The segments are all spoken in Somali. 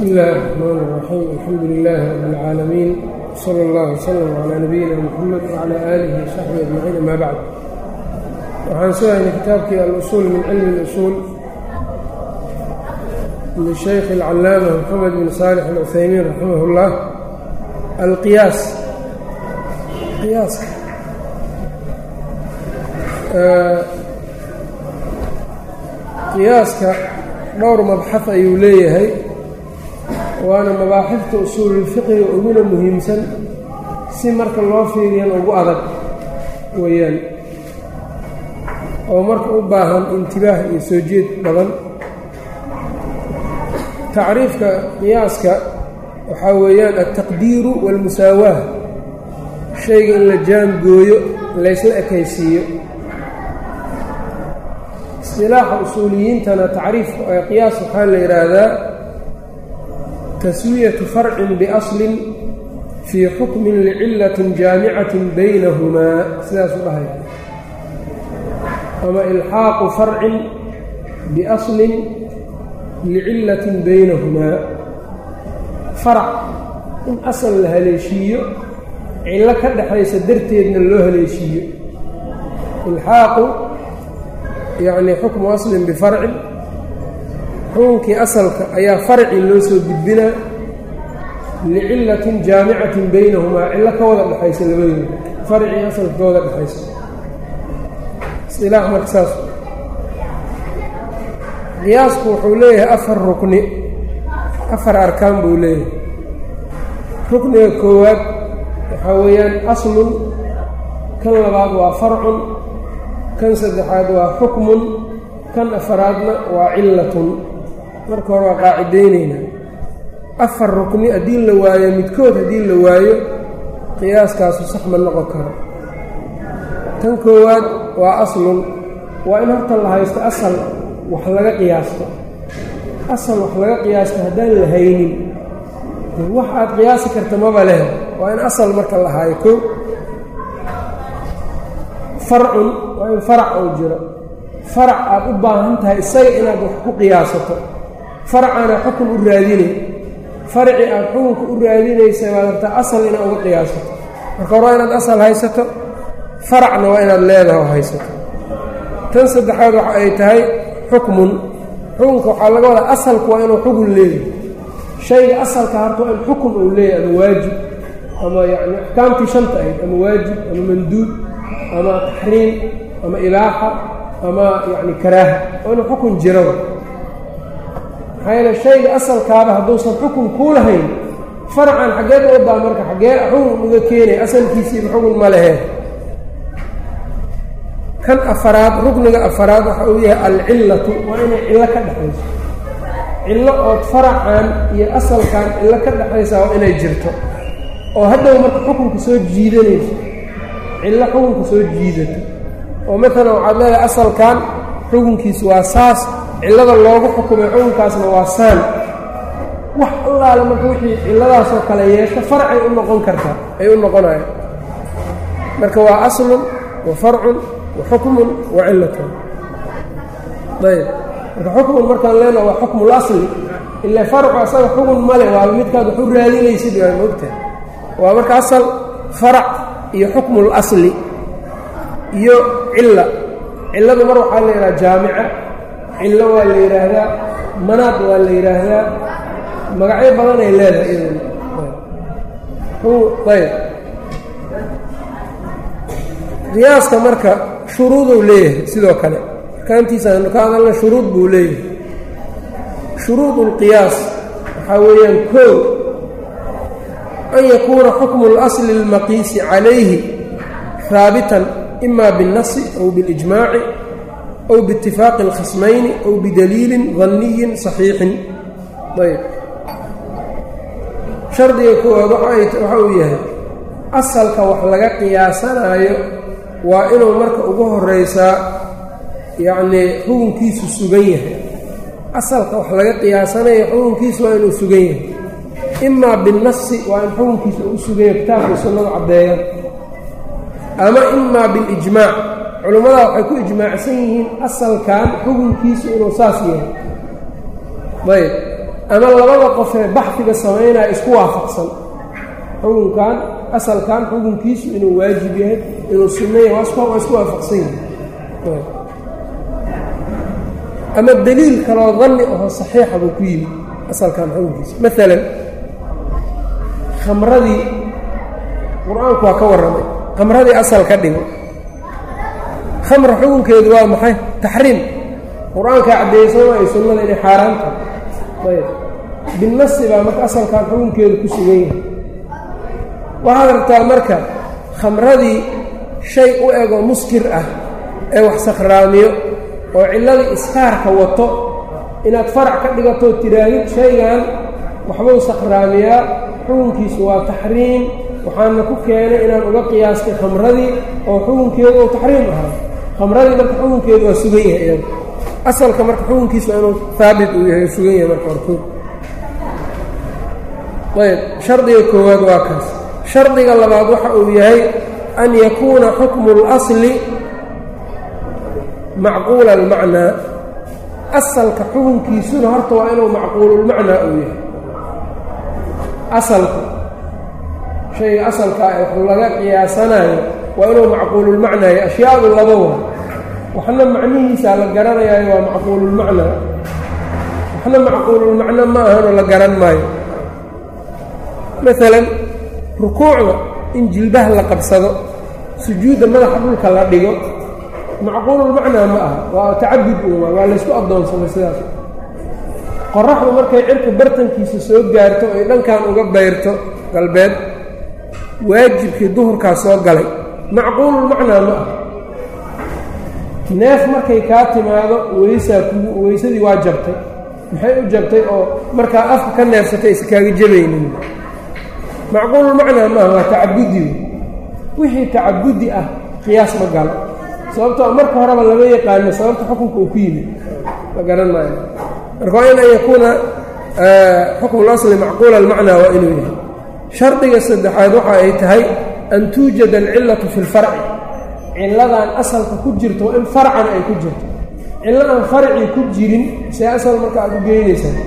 bsmi illaahi الرxmaan الraxiim alxamdu lilaahi rab اlcaalamiin salى اllah wslm calaa nabiyina mxamed wcala aalihi wsaxbi ajmaciin ama bacd waxaan soo haynay kitaabkii alusuul min cilmi اlusuul lishaykh اlcalaama moxamed bin saalix alcuthaymiin raximah اllah alqiyaas qiyaaska qiyaaska dhowr mabxaf ayuu leeyahay waana mabaaxifta usuululfiqiga uguna muhiimsan si marka loo fiiriyana ugu adag weeyaan oo marka u baahan intibaah iyo soo jeed badan. Tacriifka qiyaaska waxaa weeyaan altaqdiiru waalmusaawaah shayga in la jaangooyo laysla ekaysiiyo. Istilaaxa usuuliyiintana tacriif qiyaas waxaa la yidhaahdaa taswiyatu farcin biaslin fii xukmin licilatin jaamicatin baynahumaa sidaasuu dhahaya ama ilxaaqu farcin biaslin licilatin baynahumaa farac in asal la haleeshiiyo cillo ka dhexaysa darteedna loo haleeshiiyo ilxaaqu yacni xukmu aslin bifarcin xukunkii asalka ayaa farci loo soo gudbinaa licilatin jaamicatin baynahumaa cillo ka wada dhexaysa labadooda farcii asalka ka wada dhexaysa isilaax marka saas. Qiyaasku wuxuu leeyahay afar rukni afar arkaan buu leeyahay. Rukniga koowaad waxaa weeyaan aslun kan labaad waa farcun kan saddexaad waa xukmun kan afaraadna waa cillatun marka hore waa qaacidaynaynaa. Afar rukni haddii la waayo midkood haddii la waayo qiyaaskaasu sax ma noqon karo. Tan koowaad waa aslun. Waa in horta la haysto asal wax laga qiyaasto. Asal wax laga qiyaasto haddaan la haynin. Wax aad qiyaasi karta maba leh. Waa in asal marka la haayo farcun waa in farac uu jiro. Farac aad u baahan tahay isaga inaad wax ku qiyaasato faracaana xukun u raadinay farci aad xukunka u raadinaysa baad rabtaa asal inaad uga qiyaasato. Marka hore waa inaad asal haysato faracna waa inaad leedaho haysato. Tan saddexaad waxa ay tahay xukmun. Xukunka waxaa laga wadaa asalku waa inuu xukun leeyahay. Shayga asalka harta waa in xukun uu leeyahay ama waajib ama yacni axkaamtii shanta ahayd ama waajib ama manduub ama taxriim ama ibaaxa ama yacni karaaha. Waa inuu xukun jiraba maxaa yeele shayga asalkaaba hadduusan xukun kuu lahayn faracan xaggeed u marka xaggee xukun uga keenaya asalkiisiiba xukun ma lehe kan afaraad rukniga afaraad waxa uu yahay alcillatu waa inay cillo ka dhexayso cillo ood faracan iyo asalkan cillo ka dhexaysa waa inay jirto. Oo hadhow marka xukunka soo jiidanayso cillo xukunka soo jiidato. Oo maalan waxaad leedahay asalkan xukunkiisu waa saas cillada loogu xukumay xukunkaasna waa saan. Wax allaale marka wixii cilladaasoo kale yeesho farcay u noqon kartaa ay u noqonayaan. Marka waa aslun wa farcun wa xukmun wa cillatun. Ayb marka xukmun markaan leenaha waa xukmul asli. Ilaa farcu asaga xukun male waaba midkaad wax u raadinaysid waa moogtahay waa marka asal farac iyo xukmul asli iyo cilla. Cilladu mar waxaa la yidhaha jaamica cillo waa la yidhaahdaa manaad waa la yidhaahdaa magacyo badanay leedahay iyaduna ayb qiyaaska marka shuruuduu leeyahay sidoo kale arkaantiisaanu ka hadalna shuruud buu leeyahay shuruud اlqiyaas waxaa weeyaan koo an yakuuna xukmu اlasli اlmaqiisi calayhi haabitan ima biاlnasi aw biاlijmaaci aw biitifaaqi اlkhasmayni aw bidaliilin danniyin saxiixin ayb shardiga koowaad waxa uu yahay asalka wax laga qiyaasanaayo waa inuu marka ugu horeysaa yacnii xukunkiisu sugan yahay asalka wax laga qiyaasanayo xukunkiisu waa inuu sugan yahay imaa binnasi waa in xukunkiisa uu sugan yahay kitaabka sunnadu caddeeyaan ama imaa bilijmaac culimmadaa waxay ku ijmaacsan yihiin asalkan xukunkiisu inuu saas yahay. Ayb. Ama labada qofee baxfiga samaynaya isku waafaqsan. Xukunkan asalkan xukunkiisu inuu waajib yahay inuu sunno yahay waa isku waafaqsan yahay. Ama daliil kaloo danni aho saxiixa buu ku yimid asalkan xukunkiisa. Maalan khamradii qur'aanku waa ka warramay. Khamradii asal ka dhigo khamra xukunkeedu waa maxay? Taxriim. Qur'aankaa caddeeysama ay sunnada inay xaaraan tahay. Ayb binasi baa marka asalkan xukunkeedu ku sugan yahay. Waxaad rabtaa marka khamradii shay u ego muskir ah ee wax sakhraamiyo oo cilladii iskaarka wato inaad farac ka dhigatoo tiraahid shaygan waxbuu sakhraamiyaa xukunkiisu waa taxriim waxaana ku keenay inaan uga qiyaastay khamradii oo xukunkeedu uu taxriim ahaa khamradii marka xukunkeedu waa sugan yahay iyada asalka marka xukunkiisu waa inuu haabit uu yahay sugan yahay marka horkood ayb shardiga koowaad waa kaas. Shardiga labaad waxa uu yahay an yakuuna xukmu اlasli macquula almacnaa asalka xukunkiisuna horta waa inuu macquululmacnaa uu yahay. Asalka shayga asalkaa ee wax laga qiyaasanayo waa inuu macquululmacnaa yahay. Ashyaadu laba waa waxna macnihiisaa la garanayaayo waa macquululmacnaa waxna macquululmacno ma ahanoo la garan maayo. Maalan rukuucda in jilbaha la qabsado sujuudda madaxa dhulka la dhigo macquululmacnaa ma aha. Waa tacabud uma waa laysku addoonsaday sidaas. Qoraxdu markay cirka bartankiisa soo gaarto ay dhankan uga bayrto galbeed waajibkii duhurkaa soo galay. Macquululmacnaa ma aha neef markay kaa timaado weysaa ku weysadii waa jabtay. Maxay u jabtay oo markaa afka ka neefsatay aysa kaaga jabaynin? Macquululmacnaa maaha waa tacabudi. Wixii tacabudi ah qiyaas ma galo. Sababtoo marka horeba lama yaqaano sababta xukunka uu ku yimid. La garan maayo. Marka waa in an yakuuna xukmu lasli macquula almacnaa waa inuu yahay. Shardiga saddexaad waxa ay tahay an tuujada alcillatu fi lfarci cilladan asalka ku jirto waa in farcan ay ku jirto. Cillo aan farci ku jirin see asal marka aad u geynaysaa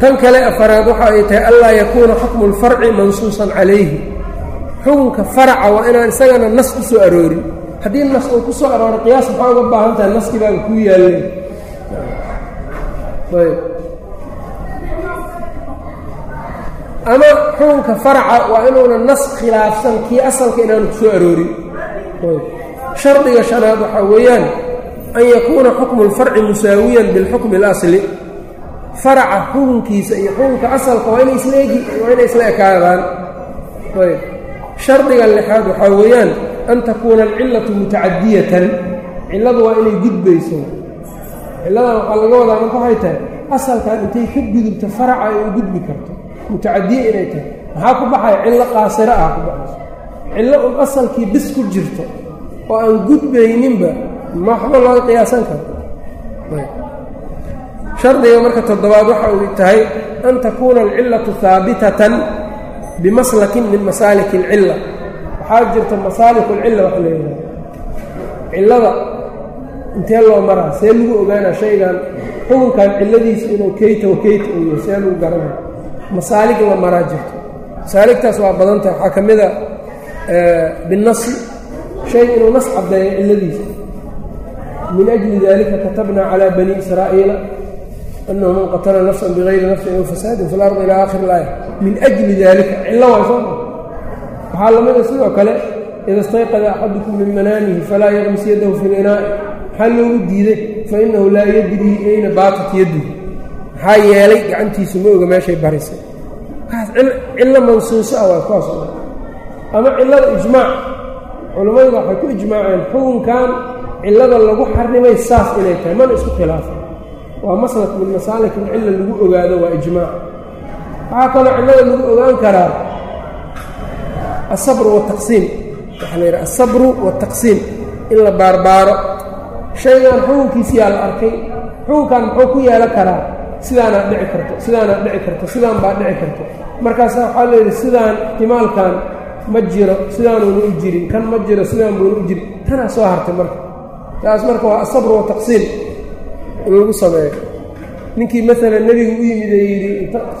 tan kale afaraad waxa ay tahay anlaa yakuuna xukmu lfarci mansuusan calayhi. Xukunka faraca waa inaan isagana nas ku soo aroorin. Haddii nas uu ku soo arooro qiyaas maxaa uga baahan tahay naskii baaga kuu yaalleen ayb. Ama xukunka faraca waa inuuna nas khilaafsan kii asalka inaanu ku soo aroorin shardiga shanaad waxaa weeyaan an yakuuna xukmu lfarci musaawiyan bilxukmi اlasli faraca xukunkiisa iyo xukunka asalka waa inay isleegi waa inay isla ekaadaan. Ayb. Shardiga lixaad waxaa weeyaan an takuuna alcillatu mutacadiyatan. Cilladu waa inay gudbayso. Cilladan waxaa laga wadaa marka waxay tahay asalkan intay ka gudubto faraca ay u gudbi karto. Mutacadiye inay tahay. Maxaa ku baxaya? Cillo qaasiro ah ku baxayso cillo un asalkii bis ku jirto oo aan gudbayninba ma waxba looga qiyaasan karto shardiga marka toddobaad waxa uu tahay an takuuna alcillatu haabitatan bimaslakin min masaaliki alcilla waxaa jirta masaaliku alcilla wax leeyahay cillada intee loo maraa? See lagu ogaanaa shaygan xukunkan cilladiisa inuu keyta wa keyta yahay see lagu garanaya masaalig la maraa jirto. Masaaligtaas waa badan tahay. Waxaa ka mid a binasi shay inuu nas caddeeyo cilladiisa min ajli dalika katabnaa calى bani israa'iila anahu man qatala nafsa bigayri nafsin aw fasaadin fi lardi ilaa akhir اlaaya min ajli dalika cillo waa soo waxaa lamida sidoo kale ida istayqada axadukum min manaamihi falaa yaqmis yadahu fi linaa'i maxaa loogu diiday fainahu laa yadrii ayna baatat yadduhu maxaa yeelay gacantiisu ma oga meeshay barisay kaas cillo mansuuso ah waa kuwaas ama cillada ijmaac culammadu waxay ku ijmaaceen xukunkan cillada lagu xarimay saas inay tahay. Mana isku khilaafan waa maslak min masaalik cilla lagu ogaado waa ijmaac waxaa kaloo cillada lagu ogaan karaa asabru wataqsiim waxaa la yidhaha asabru wataqsiim in la baarbaaro. Shaygan xukunkiisiyaa la arkay. Xukunkan muxuu ku yeelan karaa sidaanaad dhici karto sidaanaad dhici karto sidaan baa dhici karto. Markaasa waxaa la yidhi sidaan ixtimaalkan ma jiro sidaanuuna u jirin. Kan ma jiro sidaan buuna u jirin tanaa soo hartay marka. Taas marka waa asabr wataqsiim in lagu sameeyo. Ninkii maalan nebigu u yimid ee yidhi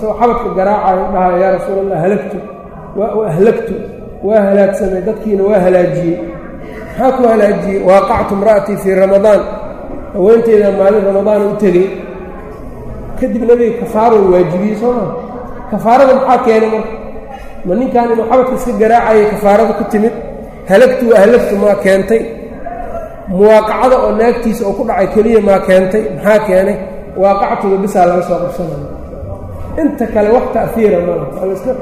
soo xabadka garaacayo dhaha yaa rasuul allah halagtu wa ahlagtu waa halaagsamay dadkiina waa halaajiyey maxaa ku halaajiyey waaqactu imra'atii fii ramadaan. Haweenteeda maalin ramadaan u tegey kadib nebiga kafaarou waajibiyey soo maa kafaarada maxaa keenay marka ma ninkan inuu xabadka iska garaacayay kafaarada ku timid? Halagtu wa ahlagtu maa keentay? Muwaaqacada oo naagtiisa oo ku dhacay keliya maa keentay? Maxaa keenay? Waaqactuda bisaa laga soo qabsanaya. Inta kale wax ta'fiira mala waa laska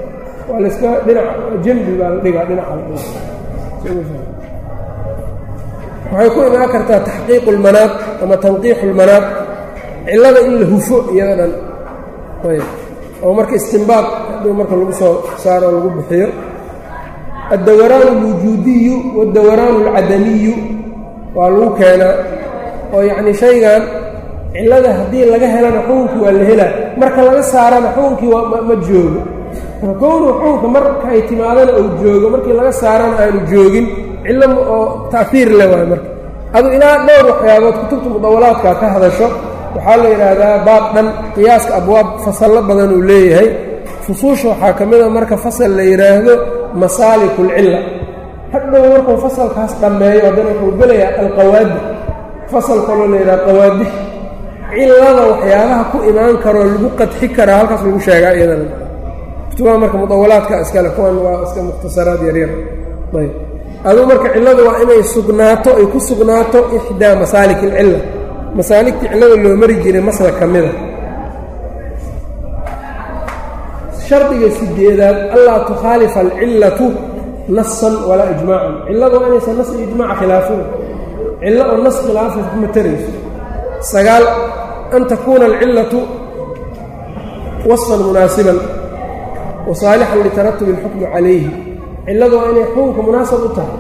waa layska dhinac jambi baa la dhigaa dhinaca waxay ku imaan kartaa taxqiiqu lmanaad ama tanqiixu lmanaad cillada in la hufo iyada dhan ayb oo marka istimbaad haduu marka lagu soo saaro lagu bixiyo addawaraanu alwujuudiyu waddawaraanu alcadamiyu waa lagu keenaa oo yacnii shaygan cillada haddii laga helana xukunkii waa la helaa marka laga saarana xukunkii ma joogo. Kownu xukunka marka ay timaadana uu joogo markii laga saarana aanu joogin cillo oo ta'fiir le waayo marka. Adu ilaa dhowr waxyaabood kutubta mudawalaadka ka hadasho waxaa la yidhaahdaa baab dhan qiyaaska abwaab fasallo badan uu leeyahay. Fusuusha waxaa ka mida marka fasal la yidhaahdo masaalikulcilla hadhow markuu fasalkaas dhammeeyo haddana wuxuu gelayaa alqawaadi. Fasal kaloo la yidhaha qawaadix cillada waxyaabaha ku imaan karoo lagu qadxi karaa halkaas lagu sheegaa iyadana kutubaha marka mudawalaadka iskale kuwan waa iska mukhtasaraad yaryar ayb aduu marka cilladu waa inay sugnaato ay ku sugnaato ixdaa masaalik alcilla masaaligtii cillada loo mari jiray masla ka mida shardiga sideedaad allaa tukhaalifa alcillatu nasan walaa ijmaacan cilladu waa inaysan nas iyo ijmaaca khilaafin. Cillo oo nas khilaafaysa kuma tarayso. Sagaal an takuuna alcillatu wasan munaasiban wa saalixan litaratubi alxukmi calayhi. Cilladu waa inay xukunka munaasab u tahay.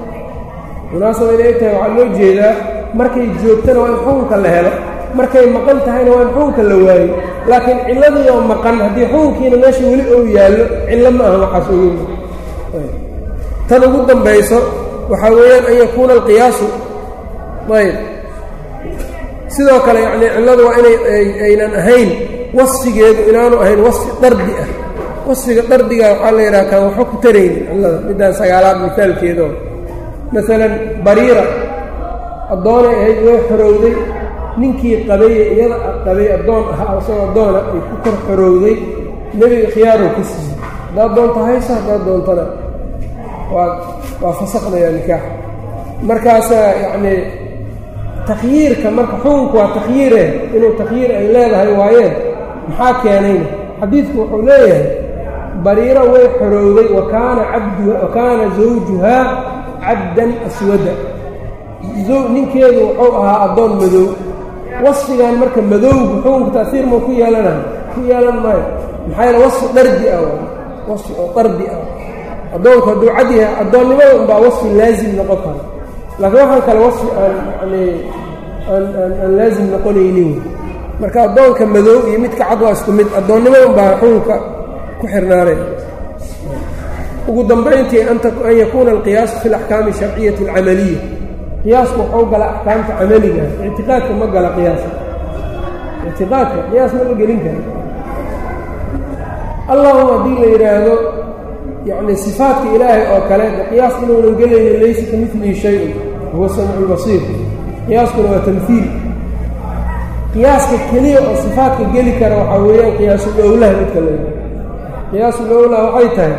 Munaasab inay tahay waxaa loo jeedaa markay joogtana waa in xukunka la helo markay maqan tahayna waa in xukunka la waayo. Laakiin cilladiioo maqan haddii xukunkiina meesha weli ou yaallo cillo ma aha waxaas ogeyn tan ugu dambayso waxaa weeyaan an yakuuna alqiyaasu. Ayb. Sidoo kale yacnii cilladu waa inay aynan ahayn wasfigeedu inaanu ahayn wasfi dardi ah. Wasfiga dardiga waxaa la yidhaha kaan waxba ku taraynin cillada. Middaan sagaalaad mihaalkeedoo maalan bariira addoonay ahayd way xorowday. Ninkii qabaye iyada qabay addoon ahaa isagoo addoona ay ku kor xorowday. Nebiga khiyaarow ka siiyey haddaad doonto haysa haddaad doontana waa waa fasaknayaa nikaax. Markaasaa yacnii takhyiirka marka xukunku waa takhyiire inuu takhyiir ay leedahay waayeen maxaa keenayna xadiidku wuxuu leeyahay bariiro way xorowday wa kaana cabduha wa kaana zawjuhaa cabdan aswada ninkeedu wuxuu ahaa addoon madow. Wasfigan marka madowgu xukunka ta'hiir mau ku yeelanayo ku yeelan maayo. Maxaa yeele wasfi dardi ah wasfi oo dardi ah. Addoonku hadduu cad yahay addoonnimada unbaa wasfi laazim noqon kara laakiin waxaan kale wasfi aan yani aan aan aan laazim noqonaynin. Marka addoonka madow iyo midka cad waa isku mid addoonnimada unbaa xukunka ku xirnaanay. Ugu dambayntii an yakuuna alqiyaasu fi alaxkaami asharciyati alcamaliya qiyaasku waxuu gala axkaamta camaliga ictiqaadka ma gala qiyaas ictiqaadka qiyaas ma la gelin kara allahuma haddii la yidhaahdo yacni sifaatka ilaahay oo kale qiyaas inuunan gelaynin laysa ka milihi shay-un huwa samiicu lbasiir qiyaaskuna waa tamhiil qiyaaska keliya oo sifaatka geli kara waxaa weeyaan qiyaasul owlaha midka la yidhahdo qiyaasul owlaha waxay tahay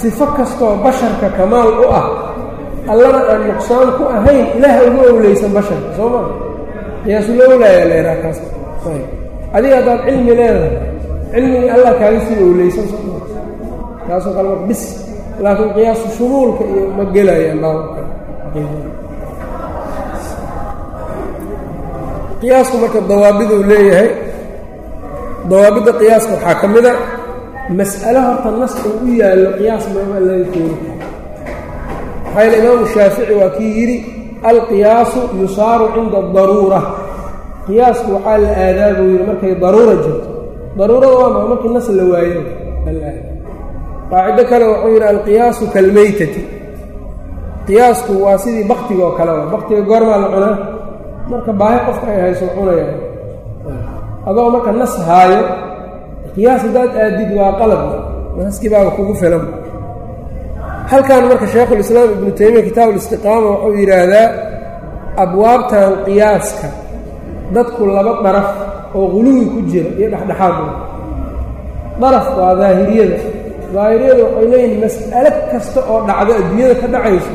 sifo kastoo basharka kamaal u ah allana aan nuqsaan ku ahayn ilaah ugu owleysan basharka soo maa qiyaasulowlaayaa la yidhaha kaas adiga haddaad cilmi leedahay cilmigii allah kaaga sii owleysan soo taasoo kale marka bis laakiin qiyaasu shumuulka iyo ma gelayaan baabka. Qiyaasku marka dawaabiduu leeyahay dawaabidda qiyaaska waxaa ka mid a mas'alo horta nas uu u yaallo qiyaas mama laga keeni maxaa yeele imaamu shaafici waa kii yidhi alqiyaasu yusaaru cinda adaruura qiyaasku waxaa la aadaa buu yidhi markay daruura jirto. Daruurada waa maa markii nas la waayo. Qaacido kale wuxuu yidhi alqiyaasu kalmeytati qiyaasku waa sidii baktiga oo kale wa baktiga goormaa la cunaa. Marka baahi qofka ay hayso cunaya. Adoo marka nas haayo qiyaas haddaad aadid waa qalad naskii baaba kugu filan halkan marka shaekhulislaam ibnu taymiya kitaab ulistiqaama wuxuu yidhaahdaa abwaabtan qiyaaska dadku laba daraf oo quluwi ku jira iyo dhexdhexaad daraf waa daahiriyada. Daahiriyada waxay leeyihiin mas'alo kasta oo dhacdo adduunyada ka dhacayso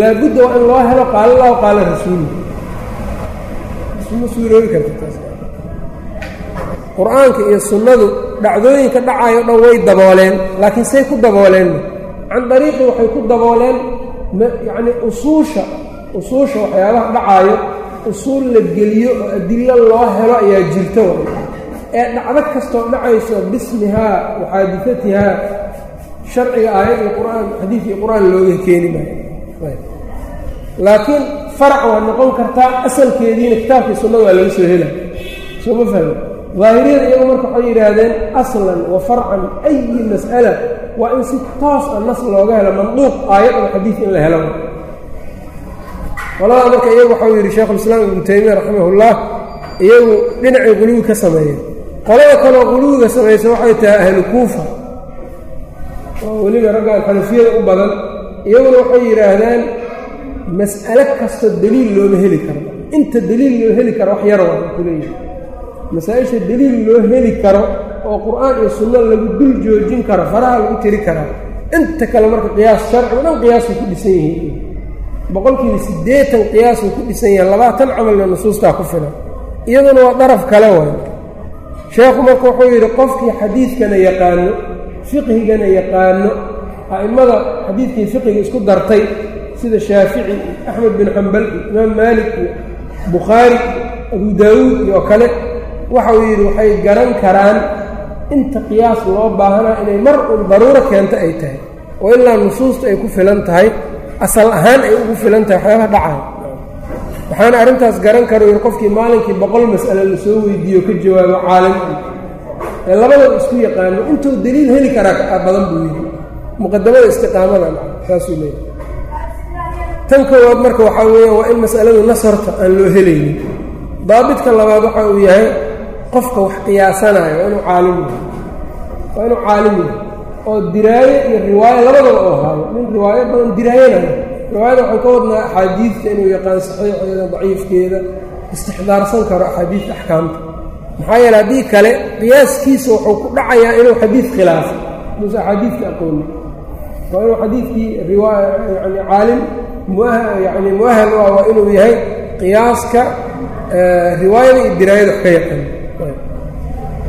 laabudda waa in loo helo qaala allahu qaala rasuulu. Ma suuroobi karta taas. Qur'aanka iyo sunnadu dhacdooyinka dhacayo dhan way dabooleen laakiin say ku dabooleen can dariiqi waxay ku dabooleen yacni usuusha usuusha waxyaabaha dhacaayo usuul la geliyo oo adillo loo helo ayaa jirto ee dhacdo kastoo dhacayso bismihaa wa xaadisatihaa sharciga aayad iyo qur'aan xadiid iyo qur'aan looga keeni maayo. Laakiin farac waa noqon kartaa asalkeediina kitaabkii sunnada waa laga soo hela soo ma fahmi daahiriyada iyagu marka waxay yidhaahdeen aslan wa farcan ayi mas'ala waa in si toos a nas looga helo manduuq aayad ama xadiid in la helo. Qoladaa marka iyagu waxau yidhi sheekhulislaam ibnu taymiya raximahullah iyagu dhinacay quluwi ka sameeyeen qolada kaloo quluwiga samaysa waxay tahay ahlu kuufa. Oo weliba raggaan xanafiyada u badan iyaguna waxay yidhaahdaan mas'alo kasta deliil looma heli karo. Inta deliil loo heli karo wax yar waa kuleeyahay masaa-isha deliil loo heli karo oo qur'aan iyo sunno lagu dul joojin karo faraha lagu tiri karaa inta kale marka qiyaas sharcigu dhan qiyaasay ku dhisan yihiin boqolkiiba siddeetan qiyaasay ku dhisan yahiin labaatan camalna nusuustaa ku filan. Iyaduna waa daraf kale waay. Sheekhu marka wuxuu yidhi qofkii xadiidkana yaqaano fiqhigana yaqaano a'immada xadiidkii fiqiga isku dartay sida shaafici iyo axmed bin xambal iyo imaam maalik iyo bukhaari abu daawuud iyo kale waxau yidhi waxay garan karaan inta qiyaas loo baahanaa inay mar un daruuro keento ay tahay. Oo ilaa nusuusta ay ku filan tahay asal ahaan ay ugu filan tahay waxyaabaha dhacaya waxaana arrintaas garan karo yidhi qofkii maalinkii boqol mas'ale la soo weydiiyo ka jawaabo caalim. Ee labadaba isku yaqaano intuu deliil heli karaa badan buu yidhi. Muqadamada istiqaamada saasuu leeyahy tan koowaad marka waxaa weeya waa in mas'aladu nasarta aan loo helaynin. Daabidka labaad waxa uu yahay qofka wax qiyaasanayo waa inuu caalim yahay. Waa inuu caalim yahay. Oo diraaye iyo riwaayo labadaba oo haayo nin riwaayo badan diraayanayo riwaayada waxaan ka wadnaa axaadiidta inuu yaqaan saxiixeeda daciifkeeda istixdaarsan karo axaadiidta axkaamta. Maxaa yeele haddii kale qiyaaskiisa wuxuu ku dhacayaa inuu xadiid khilaafo. Muuse axaadiidka aqooni. Waa inuu xadiidkii riwaaya yani caalim yani muahal ah waa inuu yahay qiyaaska riwaayada iyo diraayada wax ka yaqaan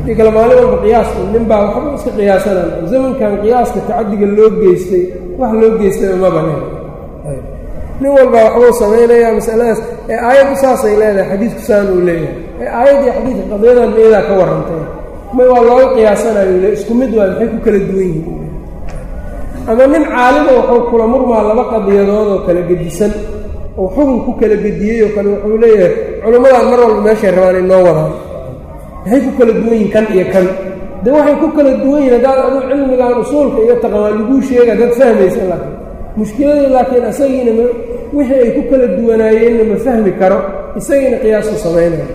haddii kale maalin walba qiyaas nin baa waxba iska qiyaasanaan zamankan qiyaaska tacadiga loo geystay wax loo geystayba ma banen nin walbaa waxbuu samaynayaa masaladaas ee aayaddu saasay leedahay xadiidku saan uu leeyahay. Ee aayaddii xadiidka qadiyadan meedaa ka warrantay may waa looga qiyaasanayo isku mid waa maxay ku kala duwan yihiin? Ama nin caalima wuxuu kula murmaa laba qadiyadood oo kala gedisan oo xukun ku kala gediyey oo kale wuxuu leeyahay culimmadaan mar walba meeshay rabaan inoo wadaan maxay ku kala duwan yihiin kan iyo kan. De waxay ku kala duwan yihiin haddaad aduu cilmigan usuulka iyo taqaan laguu sheega dad fahmaysa laakiin. Mushkiladii laakiin isagiina m wixii ay ku kala duwanaayeenna ma fahmi karo. Isagiina qiyaasuu samaynaya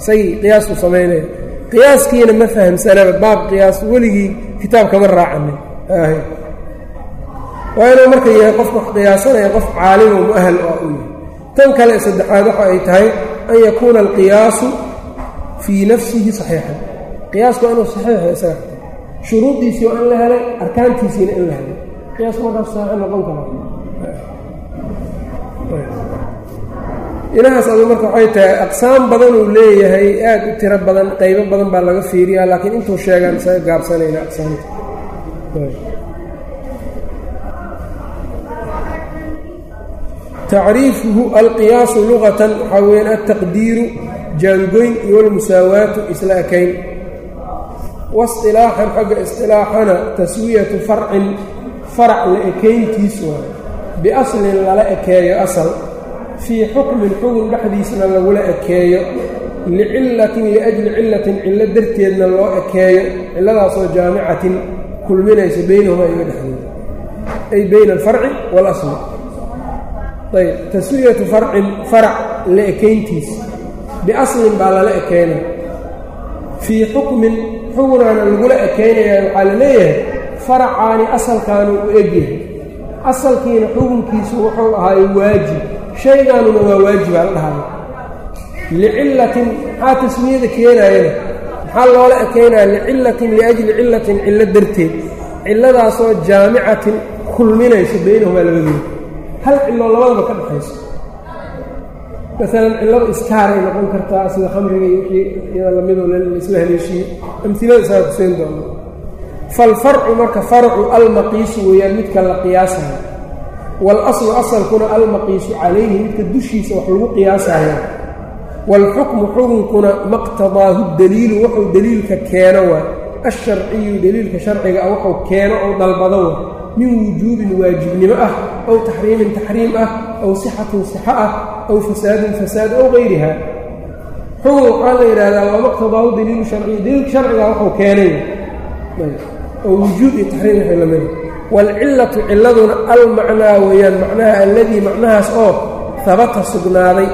isagii qiyaasuu samaynaya qiyaaskiina ma fahamsanaba baab qiyaas weligii kitaab kama raacanin. Waa inuu marka yahay qofka wax qiyaasanaya qof caalimo muahal oo u yahay. Tan kale saddexaad waxa ay tahay an yakuuna alqiyaasu fii nafsihi saxiixan. Qiyaasku inuu saxiixa isaga shuruuddiisii waa in la helay arkaantiisiina in la helay. Qiyaasku markaas saxiix noqon kara inahaas adu marka waxay tahay aqsaam badan uu leeyahay aad u tiro badan qaybo badan baa laga fiiriyaa laakiin intuu sheegaan isaga gaabsanayna aqsaamta. Tacriifuhu alqiyaasu luqatan waxaa weyaan altaqdiiru jaangoyn iyo almusaawaatu isla ekayn. Wasilaaxan xagga isilaaxana taswiyatu farcin farac la ekayntiis waa biaslin lala ekeeyo asal fii xukmin xugun dhexdiisna lagula ekeeyo licillatin liajli cillatin cillo darteedna loo ekeeyo cilladaasoo jaamicatin kulminaysa beynahuma iga dhexdooda. Ay bayna alfarci waalasli ayb taswiyatu farcin farac la ekayntiis biaslin baa lala ekeynay fii xukmin xugunaana lagula ekaynayaa waxaa la leeyahay faracaani asalkaanu u egyahay asalkiina xukunkiisu wuxuu ahaaye waajib shaygaanuna waa waajibaa la dhahaya licillatin maxaa tasmiyada keenaayana maxaa loola ekaynaya licillatin liajli cillatin cillo darteed cilladaasoo jaamicatin kulminayso baynahumaa labadooda hal cilloo labadaba ka dhexayso maalan cilladu iskaaray noqon kartaa sida khamriga iyo wixii iyada lamidoo laisla haleeshiye amilada isaa kuseen doona falfarcu marka farcu almaqiisu weeyaan midka la qiyaasayo. Waalaslu asalkuna almaqiisu calayhi midka dushiisa wax lagu qiyaasaya waalxukmu xukunkuna maqtadaahu daliilu wuxuu daliilka keeno waa alsharciyu daliilka sharciga ah wuxuu keeno oo dalbado wa. Min wujuubin waajibnimo ah aw taxriimin taxriim ah aw sixatin sixo ah aw fasaadin fasaad aw gayriha xukun waxaa la yidhahdaa waa maqtadaahu daliilu sharciy daliilka sharciga wuxuu keenay oo wujuub iyo taxriim waxay lamida waalcillatu cilladuna almacnaa weeyaan macnaha alladii macnahaas oo habata sugnaaday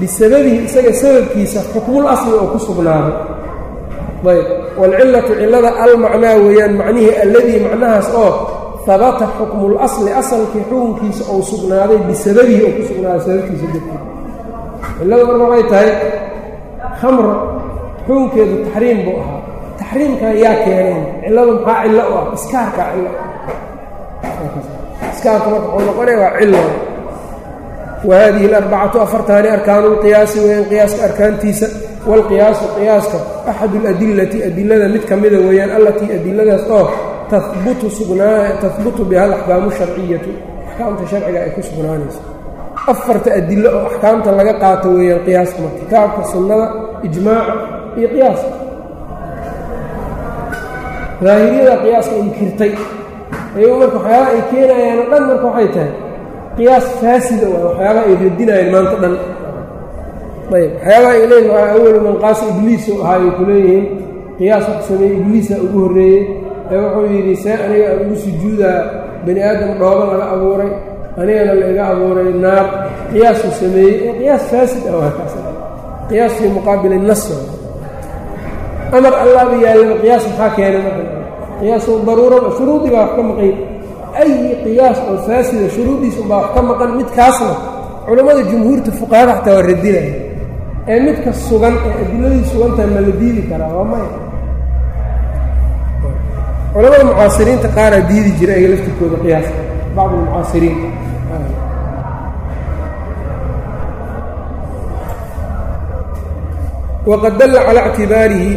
bisababihi isaga sababkiisa xukmul asli oo ku sugnaaday ayb waalcillatu cillada almacnaa weeyaan macnihii alladii macnahaas oo habata xukmul asli asalkii xukunkiisa ou sugnaaday bisababihi oo ku sugnaaday sababtiisa darteed. Cilladu marka waxay tahay khamra xukunkeedu taxriim buu ahaa. Taxriimkan yaa keeneen. Cilladu maxaa cillo u ah? Iskaarkaa cillo iskaarka marka wuxuu noqonaya waa cillo wa haadihi alarbacatu afartaani arkaanu lqiyaasi weeyaan qiyaaska arkaantiisa. Waalqiyaasu qiyaaska. Axadu aladillati adilada mid ka mida weeyaan allatii adiladaas oo tahbutu sugnaa biha alaxkaamu sharciyatu axkaamta sharciga ay ku sugnaanayso afarta adilo oo axkaamta laga qaato weeyaan qiyaaska marka kitaabka sunnada ijmaaca iyo qiyaaska daahiriyada qiyaaska inkirtay ayagu marka waxyaabaha ay keenayaan oo dhan marka waxay tahay qiyaas faasida waa waxyaabaha ay radinayeen maanta dhan ayb waxyaabaha ay leeyihiin awalu manqaasa ibliisu ahaayay ku leeyihiin qiyaas wax sameeyey ibliisa ugu horreeyey ee wuxuu yidhi see aniga ugu sujuudaa bani aadam dhoobo laga abuuray anigana laiga abuuray naar. Qiyaasuu sameeyey ee qiyaas faasid ah waa kaas. Qiyaas fii muqaabili nas amar allaaba yaallaba qiyaas maxaa keenay? Marka qiyaasu daruuraba shuruudii baa wax ka maqan. Ay qiyaas oo faasida shuruuddiisa ubaa wax ka maqan midkaasna culammada jumhuurta fuqahada xataa waa radinaya. Ee midka sugan ee adiladii sugantahay ma la diidi karaa? Waa maya culamada mucaasiriinta qaaraa diidi jira ayaga laftirkooda qiyaaska bacd almucaasiriin waqad dalla calaa ictibaarihi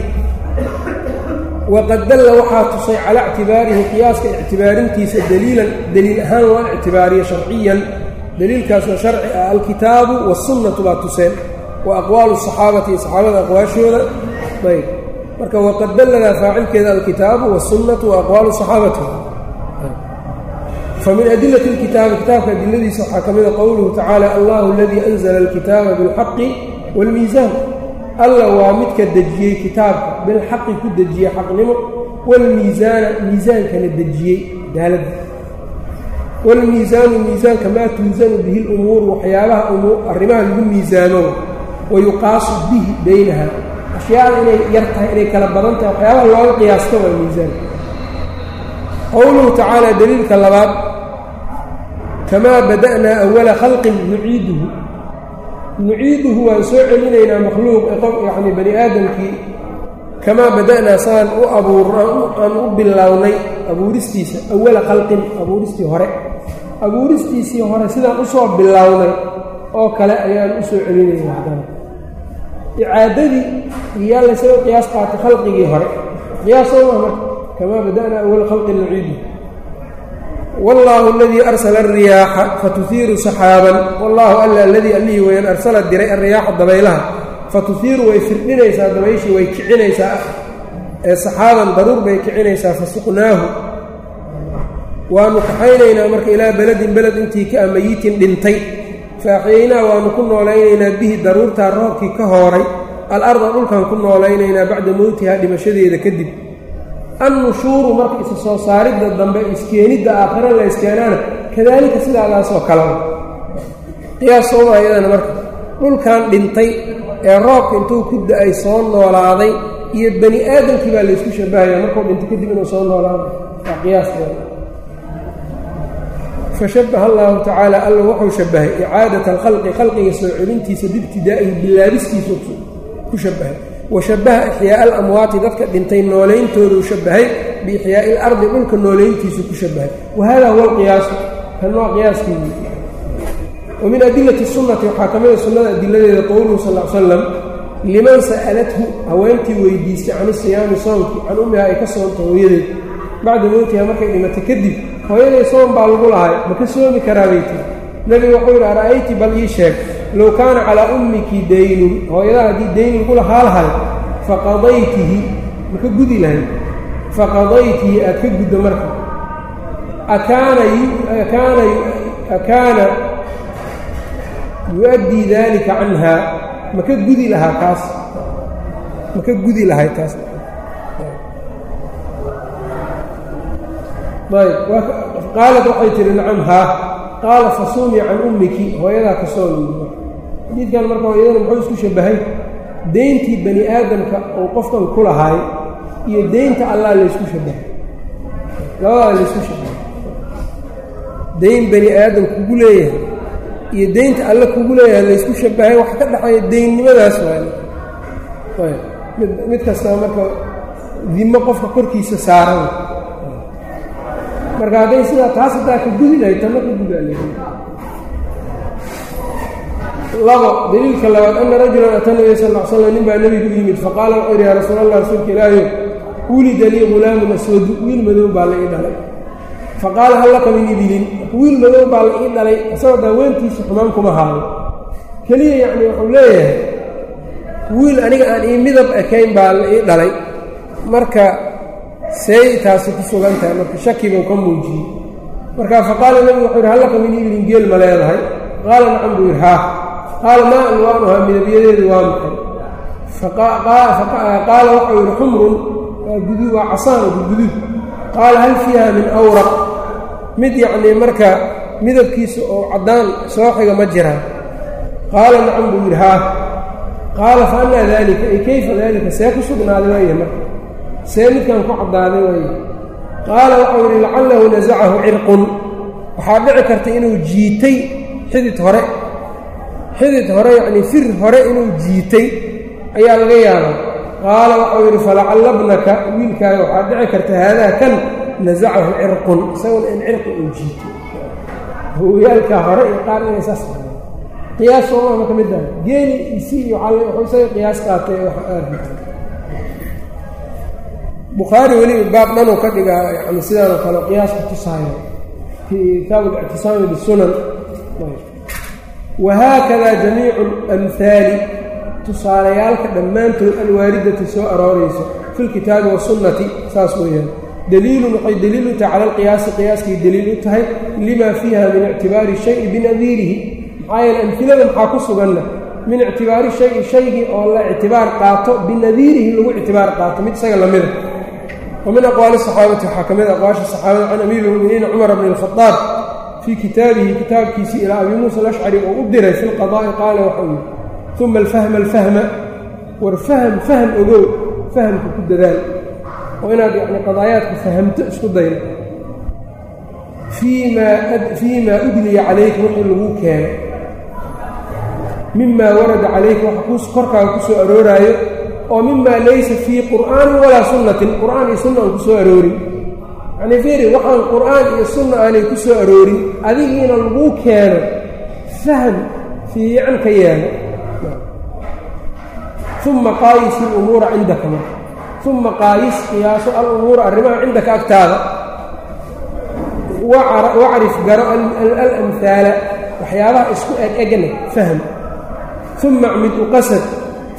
waqad dalla waxaa tusay calaa ictibaarihi qiyaaska ictibaarintiisa daliilan daliil ahaan waa ictibaariya sharciyan. Daliilkaasoo sharci ah alkitaabu waasunnatu baa tuseen wa aqwaalu asaxaabati iyo saxaabada aqwaashooda. Ayb marka waqad dalladaa faacilkeeda alkitaabu waasunnatu wa aqwaalu saxaabati famin adilati اlkitaabi kitaabka adiladiisa waxaa ka mida qowluhu tacaala allahu aladii anzla alkitaaba biاlxaqi wاlmiisaan alla waa midka dejiyey kitaabka bilxaqi ku dejiyey xaqnimo wاlmiisaana miisaankana dejiyey daaladda wاlmiisaanu miisaanka maa tuusanu bihi اlumuuru waxyaabaha arrimaha lagu miisaamo wayuqaasu bihi baynaha ashyaada inay yar tahay inay kala badan tahay waxyaabaha looga qiyaasto waa miisaanka qowluhu tacaala daliilka labaad kamaa bada'naa awala khalqin nuciiduhu. Nuciiduhu waan soo celinaynaa makhluuq yacni bani aadamkii kamaa bada'naa saan u abuur aan u bilownay abuuristiisa awala khalqin abuuristii hore. Abuuristiisii hore sidaan u soo bilownay oo kale ayaan u soo celinaynaa haddana icaadadii iyaa laysaga qiyaas qaatay khalqigii hore. Qiyaasoo maa marka kamaa bada'naa awala khalqin nuciiduhu wallaahu aladii arsala alriyaaxa fatuhiiru saxaaban. Wallaahu alla aladii allihii weyaan arsala diray alriyaaxa dabaylaha. Fatuhiiru way firdhinaysaa dabayshii way kicinaysaa. Ee saxaaban daruur bay kicinaysaa fasuqnaahu. Waanu kaxaynaynaa marka ilaa beledin beled intii ka amayitin dhintay faaxiyaynaa waanu ku noolaynaynaa bihi daruurtaa roobkii ka hooray. Al-arda dhulkan ku noolaynaynaa bacda mowtihaa dhimashadeeda kadib. Annushuuru marka isa soo saaridda dambe iskeenidda aakhiro la iskeenaana kadaalika sidaadaasoo kalea qiyaas sooma iyadana marka. Dhulkan dhintay ee roobka intuu ku da'ay soo noolaaday iyo bani aadamkii baa laysku shabahaya markuu dhinto kadib inuu soo noolaado. Waa qiyaaskeeda fashabaha allahu tacaala alla wuxuu shabahay icaadat alkhalqi khalqiga soo celintiisa biibtidaa'ihi bilaabistiisu ku shabahay wa shabaha ixyaaa alamwaati dadka dhintay noolayntoodu shabahay biixyaa'i ilardi dhulka noolayntiisu ku shabahay wa hada huwa alqiyaasu kan waa qiyaaskii wa min adilati sunnati waxaa ka mida sunnada adiladeeda qowluhu sal l slam liman sa'alathu haweentii weydiistay can isiyaami soonki can ummiha ay ka soonto hooyadeed. Bacda mowtiha markay dhimatay kadib hooyaday soon baa lagu lahay ma ka soomi karaa bay tiri nebigu wuxuu yidhi ara'ayti bal ii sheeg low kaana calaa ummiki daynun hooyadaha haddii dayn lagu lahaa lahay faqadaytihi ma ka gudi lahayd faqadaytihi aad ka guddo marka. Akaana akaana akaana yu-addii daalika canhaa. Ma ka gudi lahaa taas. Ma ka gudi lahay taas. Ayb qaalat waxay tihi nacam haa qaala fasuumii can ummiki. Hooyadaa ka soo yii xadiidkan marka hooyadana muxuu isku shabahay? Deyntii bani aadamka uu qofkan ku lahaay iyo deynta allah laysku shabahay. Labadaa laysku shabahay. Deyn bani aadam kugu leeyahay iyo deynta alle kugu leeyahay laysku shabahay waxa ka dhexeeya deynnimadaas waay. Ayb mid mid kastaa marka dimo qofka korkiisa saaran marka hadday sidaa taas haddaa ka gudi lahayd tanna ka gudaa labo daliilka labaad ana rajulan ata nabiya sal l slam nin baa nebigu u yimid faqaala wuxuu yidhi yaa rasuul allah rasuulka ilaahiyo wulida lii hulaamun aswadu wiil madow baa la ii dhalay. Faqaala hal laka min ibilin? Wiil madow baa la ii dhalay isagoo daaweyntiisa xumaan kuma haayo keliya yacni wuxuu leeyahay wiil aniga aan ii midab ekayn baa la ii dhalay. Marka seey taasi ku sugan tahay. Marka shaki buu ka muujiyey. Marka faqaala nebigu wuxuu yidhi hal laka min ibilin geel ma leedahay? Qaala nacam buu yidhi haa. Qaala maa alwaanuhaa midabyadeedu waa maxay? Qaala waxau yidhi xumrun waa casaan guduud. Qaala hal fiiha min awraq? Mid yacnii marka midabkiisa oo caddaan soo xiga ma jiraan. Qaala nacam buu yidhi haa. Qaala fa annaa daalika ay kayfa daalika? See ku sugnaaday waaya marka see midkan ku caddaaday waaya qaala waxau yidhi lacalahu nasacahu cirqun. Waxaa dhici karta inuu jiitay xidid hore. Xidid hore yacnii fir hore inuu jiitay ayaa laga yaabaa. Qaala waxau yidhi falacalla bnaka wiilkaaga. Waxaa dhici karta haadaa kan nasacahu cirqun. Isaguna in cirqi uu jiito hooyaalkaa hore iyo qaar inay saas qiyaas sooma ma ka mid ah geeli isi iyo wuxuu isaga qiyaas qaatay bukhaari weliba baab dhanuu ka dhigaa yani sidaanoo kale qiyaaska tusaayo kitaab اlictisaami bisunan wahaakada jamiicu اlamhaali tusaalayaalka dhammaantood alwaaridati soo aroorayso fi lkitaabi wasunnati saas weeyaan. Daliilun waxay daliil u tahay cala alqiyaasi qiyaaskay daliil u tahay lima fiiha min ictibaari shayi binadiirihi. Maxaa yeele amfilada maxaa ku suganna min ictibaari shayi shaygii oo la ictibaar qaato binadiirihi lagu ictibaar qaato. Mid isaga lamida wa min aqwaali saxaabati waxaa ka mid a aqwaasha saxaabada can amiiri lmuminiina cumar bni اlkhadaab fii kitaabihi kitaabkiisii ilaa abi muusa alashcari oo u diray fi lqadaa'i qaala waxau yidhi uma alfahma alfahma war fahm fahm ogow fahamka ku dadaal oo inaad yani qadaayaadka fahamto isku dayno fii maa udliya calayka wixii lagu keenay mima warada calayka korkaaga ku soo arooraayo oo mima laysa fii qur'aanin walaa sunnatin qur'aan iyo sunna aan ku soo aroorin. Yacnii fiiri waxaan qur'aan iyo sunna aanay ku soo aroorin adigiina laguu keeno fahm fiican ka yeelo. Uma qaayis ilumuura cindaka marka uma qaayis qiyaaso alumuura arrimaha cindaka agtaada. Wacrif garo alamhaala waxyaabaha isku eg egna fahm uma acmid uqasad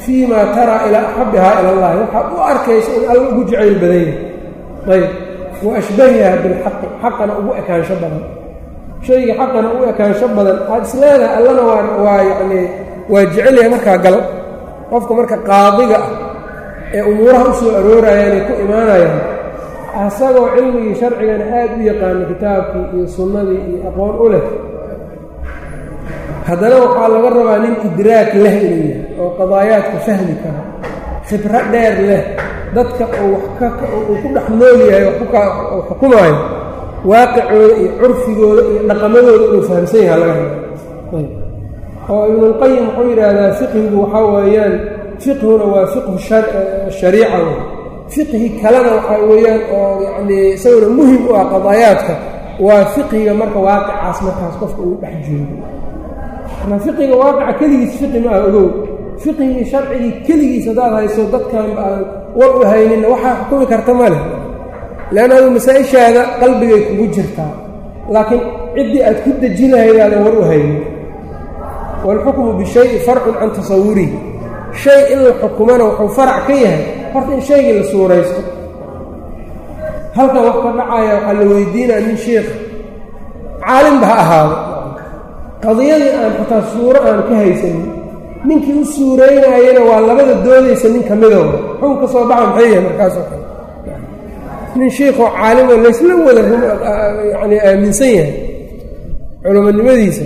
fii ma taraa ilaa axabbihaa ila allahi waxaad u arkayso in alla ugu jacayl badan yahay ayb. Wa ashbahiha bilxaqi xaqana ugu ekaansho badan. Shayga xaqana ugu ekaansho badan. Aad isleedahay allana waa waa yacnii waa jecel yahay markaa gal qofka marka qaadiga ah ee umuuraha u soo aroorayaanay ku imaanayaan asagoo cilmigii sharcigana aad u yaqaano kitaabkii iyo sunnadii iyo aqoon u leh haddana waxaa laga rabaa nin idraag leh inuu yahay oo qadaayaadka fahmi kara khibro dheer leh dadka uu uu ku dhex nool yahay uu xukumaayo waaqicooda iyo curfigooda iyo dhaqamadooda inuu fahamsan yaha laga helo. Oo ibnulqayim wuxuu yidhaahdaa fiqhigu waxaa weeyaan fiqhuna waa fiqhu shariica wey fiqhi kalena waxaa weeyaan oo yacnii isaguna muhiim u ah qadaayaadka waa fiqhiga marka waaqicaas markaas qofka uu dhex joogo marka fiqhiga waaqica keligiis fiqhi ma ah ogow. Fiqhigii sharcigii keligiis haddaad hayso dadkanba aan war u hayninna waxaa xukumi karta ma leh. Leanna adu masaa-ishaada qalbigay kugu jirtaa. Laakiin ciddii aad ku deji lahaydaadan war u haynin. Waalxukmu bishayi farcun can tasawurihi shay in la xukumana wuxuu farac ka yahay horta in shaygii la suuraysto. Halkan wax ka dhacaya waxaa la weydiinaya nin sheikh. Caalimba ha ahaado qadiyadii aan xataa suuro aan ka haysanin ninkii u suuraynaayana waa labada doodaysa nin ka midooda xukun ka soo baxa maxay yahay markaasoo kale? Nin shiikhoo caalimo laysla wada yani aaminsan yahay culimonimadiisa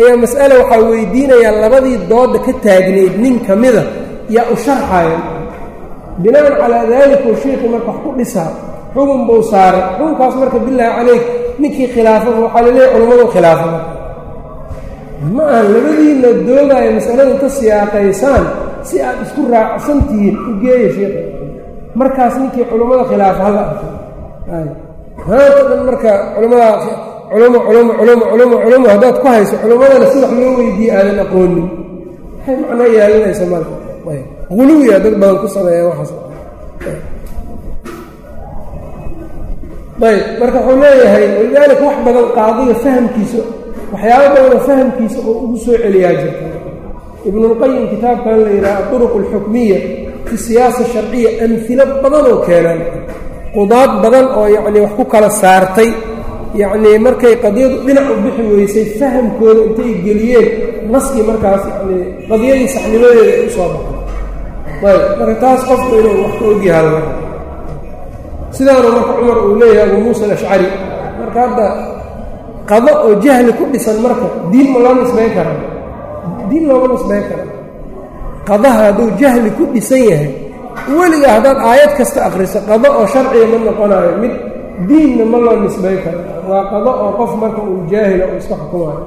ayaa mas'ale waxaa weydiinayaa labadii dooda ka taagnayd nin ka mida yaa u sharxaya binaan calaa daalika u shiikhii marka wax ku dhisaa xugun buu saaray. Xukunkaas marka bilaahi calayk ninkii khilaafaba waxaa laleeyahy culimmadu khilaafaba ma ahan labadiinna doodaayo masalada inta siyaaqaysaan si aad isku raacsan tihiin u geeya sheikha markaas ninkii culummada khilaafa hala arko maanta dhan marka culimmada culmo culmo culmo culmo culmo haddaad ku hayso culummadana si wax loo weydiiye aadan aqoonin. Waxay macnaa yeelanaysa marka huluwiya dad badan ku sameeya waxaas. Ayb marka wuxuu leeyahay walidaalika wax badan qaadiga fahamkiisa waxyaaba badanoo fahamkiisa oo ugu soo celiyaa jirta. Ibnulqayim kitaabkan la yidhaha aduruq alxukmiya fi siyaasa sharciya amhilo badanoo keenaan qudaad badan oo yacnii wax ku kala saartay yacnii markay qadiyadu dhinac u bixi weysay fahamkooda intay geliyeen naskii markaas yanii qadiyadii saxnimadeeda ay u soo ayb marka taas qofku inuu wax ka ogyaha sidaanu marka cumar uu leeyahay abuu muusa alashcari marka hadda qado oo jahli ku dhisan marka diin ma loo nisbayn karaa diin looma nisbayn kara qadaha hadduu jahli ku dhisan yahay weliga haddaad aayad kasta akhriso qado oo sharciga ma noqonayo mid diinna ma loo nisbayn karo. Waa qado oo qof marka uu jaahila uu iska xukumayo.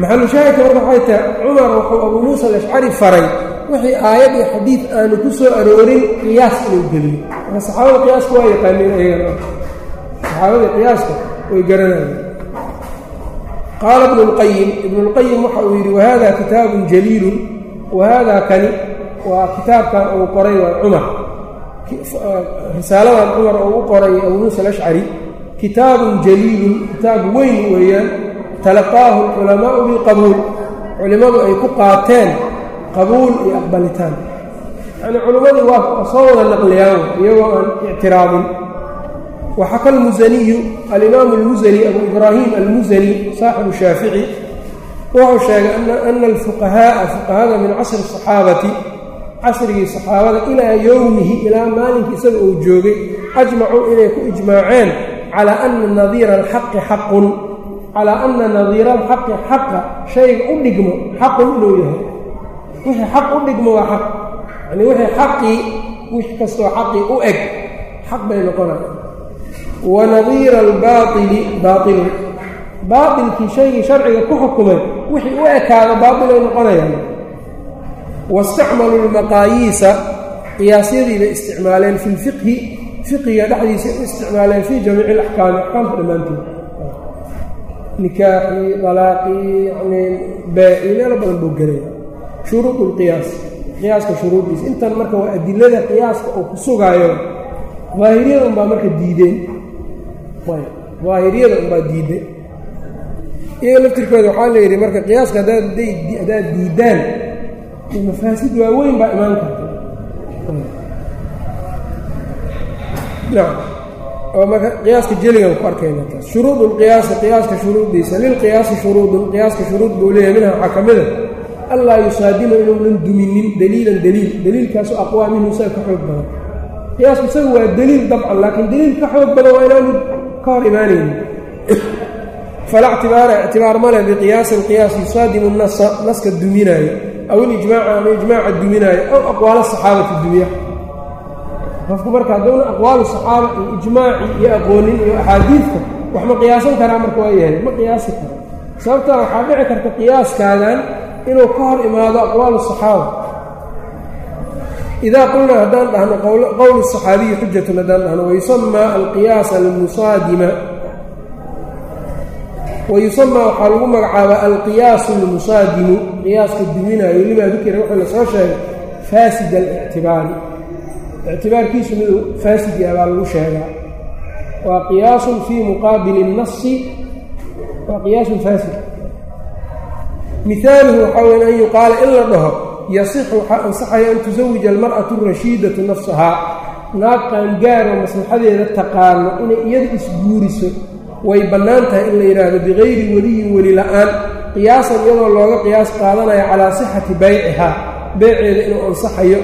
Maxalushaahidka marka waxay tahay cumar wuxuu abuu muusa alashcari faray wixii aayad iyo xadiid aanu ku soo aroorin qiyaas inuu geliyo. Marka saxaabada qiyaaska waa yaqaaneen ayagana saxaabadii qiyaaska way garanayeen qaala ibnu lqayim ibnulqayim waxa uu yidhi wahada kitaabun jaliilun wahada kani waa kitaabkan uu qoray waa cumar. Risaaladan cumar uu u qoray abuu muusa alashcari kitaabun jaliilun kitaab weyn weeyaan talaqaahu alculamaa'u bilqabuul culimmadu ay ku qaateen qabuul iyo aqbalitaan. Yacnii culimmadii waa soo wada naqliyaan iyagoo aan ictiraadin waxaka almusaniyu alimaamu almusani abu ibraahim almusani saaxibu shaafici wuxuu sheegay ana alfuqahaa'a fuqahada min casri asaxaabati casrigii saxaabada ilaa yowmihi ilaa maalinkii isaga uu joogay ajmacuu inay ku ijmaaceen calaa ana nadiira alxaqi xaqun calaa ana nadiira alxaqi xaqa shayga u dhigmo xaqun inuu yahay. Wixii xaq u dhigmo waa xaq. Yanii wixii xaqii wix kastoo xaqii u eg xaq bay noqonayaan wa nadiira albaaili baailun baailkii shaygii sharciga ku xukumay wixii u ekaado baailay noqonayaan. Wastacmaluu lmaqaayiisa qiyaasyadii bay isticmaaleen fi lfiqhi fiqiga dhexdiisa u isticmaaleen fii jamiici alaxkaami axkaamta dhammaanteed nikaaxii dalaaqii yanii bee-i meelo badan buu gelaya shuruud lqiyaas qiyaaska shuruudiisa intan marka waa adilada qiyaaska uu ku sugaayo daahiriyada unbaa marka diideen daahiriyada unbaa diiday iyaga laftirkooda waxaa la yidhi marka qiyaaska haddaad diidaan mafaasid waaweyn baa imaan karta. Nacam oo marka qiyaaska jeligan ku arkayna taas. Shuruud lqiyaasi qiyaaska shuruudiisa lilqiyaasi shuruudun qiyaaska shuruud buu leeyahay minha waxaa ka mida allaa yusaadima inuunan duminin daliilan daliil. Daliilkaasu aqwaa minhu isaga ka xoog badan. Qiyaasku isaga waa daliil dabcan laakiin daliil ka xoog badan waa inaanu ka hor falaa ictibaara ictibaar male biqiyaasi alqiyaas yusaadimu nasa naska duminaayo aw ilijmaaca ama ijmaaca duminaayo aw aqwaala saxaabati dunya. Qofku marka haddowna aqwaalu saxaaba iyo ijmaaci iyo aqoonin iyo axaadiidka wax ma qiyaasan karaa marka waa yahay ma qiyaasi karo sababtaa waxaa dhici karta qiyaaskaadan inuu ka hor imaado aqwaalu saxaaba idaa qulnaa haddaan dhahno qowlu saxaabiyi xujatun haddaan dhahno wayusamaa alqiyaas almusaadima wayusamaa waxaa lagu magacaabaa alqiyaasu almusaadimu qiyaaska duminaayo limaa dukira wuxuu la soo sheegay faasid alictibaari ictibaarkiisu miduu faasidi ah baa lagu sheegaa waa qiyaasun fii muqaabili الnasi waa qiyaasun faasid mihaaluhu waxaa weya an yuqaala in la dhaho yasixu waxaa ansaxaya an tusawija almar'atu rashiidatu nafsahaa naag qaangaaroo maslaxadeeda taqaano inay iyada isguuriso way bannaan tahay in la yidhaahdo bikayri weliyin weli la'aan qiyaasan iyadoo looga qiyaas qaadanaya calaa sixati baycihaa beyceeda inuu ansaxayo.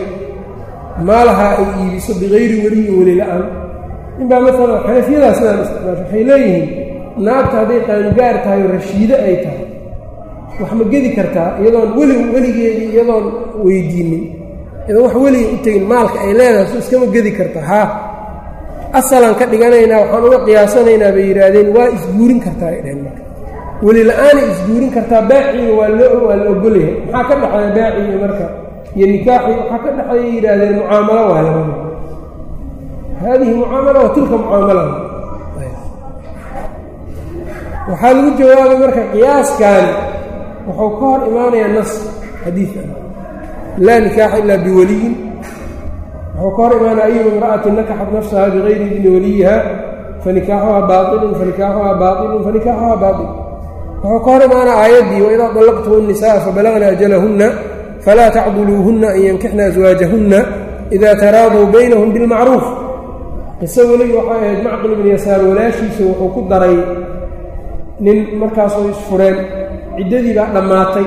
Maalahaa ay iibiso bikayri weliyin weli la'aan inbaa maalan xanafiyadaas sidaan isticmaasho waxay leeyihiin naagta hadday qaangaar tahay oo rashiide ay tahay wax ma gedi kartaa iyadoon weli weligeedii iyadoon weydiinin. Iyadoon wax weliga u tegin maalka ay leedahay su iskama gedi karta haa asalaan ka dhiganaynaa waxaan uga qiyaasanaynaa bay yidhaahdeen waa isguurin kartaa ay dhaheen marka. Weli la'aanay isguurin kartaa baaciga waa loo waa la ogolyahay maxaa ka dhexeeya baaciga marka iyo nikaaxi? Waxaa ka dhexeeya yidhaahdeen mucaamalo waa labada haadihi mucaamala wa tilka mucaamala. Waxaa lagu jawaabay marka qiyaaskaani wuxuu ka hor imaanayaa nas xadiid ah. Laa nikaaxa ilaa biweliyin wuxuu ka hor imaanaya ayu imra'atin nakaxat nafsaha bigayri idni waliyiha fanikaaxuhaa baailun fanikaaxuhaa baailun fanikaaxuhaa baail wuxuu ka hor imaana aayaddii waidaa dallaqtum nisaa fabalagna ajalahunna falaa tacduluuhunna an yankixna aswaajahunna idaa taraaduu baynahum bilmacruuf. Qise weliba waxay ahayd macqil ibn yasaar walaashiisa wuxuu ku daray nin markaasoo isfureen ciddadii baa dhammaatay